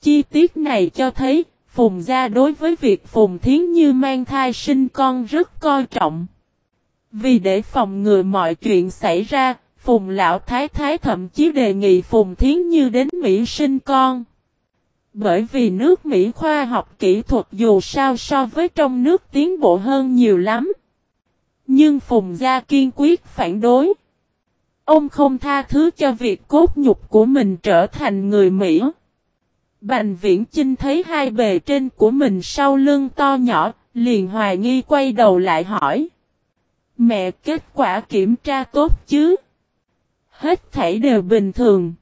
Chi tiết này cho thấy, Phùng gia đối với việc Phùng Thiến Như mang thai sinh con rất coi trọng. Vì để phòng ngừa mọi chuyện xảy ra, Phùng Lão Thái Thái thậm chí đề nghị Phùng Thiến Như đến Mỹ sinh con. Bởi vì nước Mỹ khoa học kỹ thuật dù sao so với trong nước tiến bộ hơn nhiều lắm. Nhưng Phùng Gia kiên quyết phản đối. Ông không tha thứ cho việc cốt nhục của mình trở thành người Mỹ. Bành viễn Chinh thấy hai bề trên của mình sau lưng to nhỏ, liền hoài nghi quay đầu lại hỏi. Mẹ kết quả kiểm tra tốt chứ? Hết thảy đều bình thường.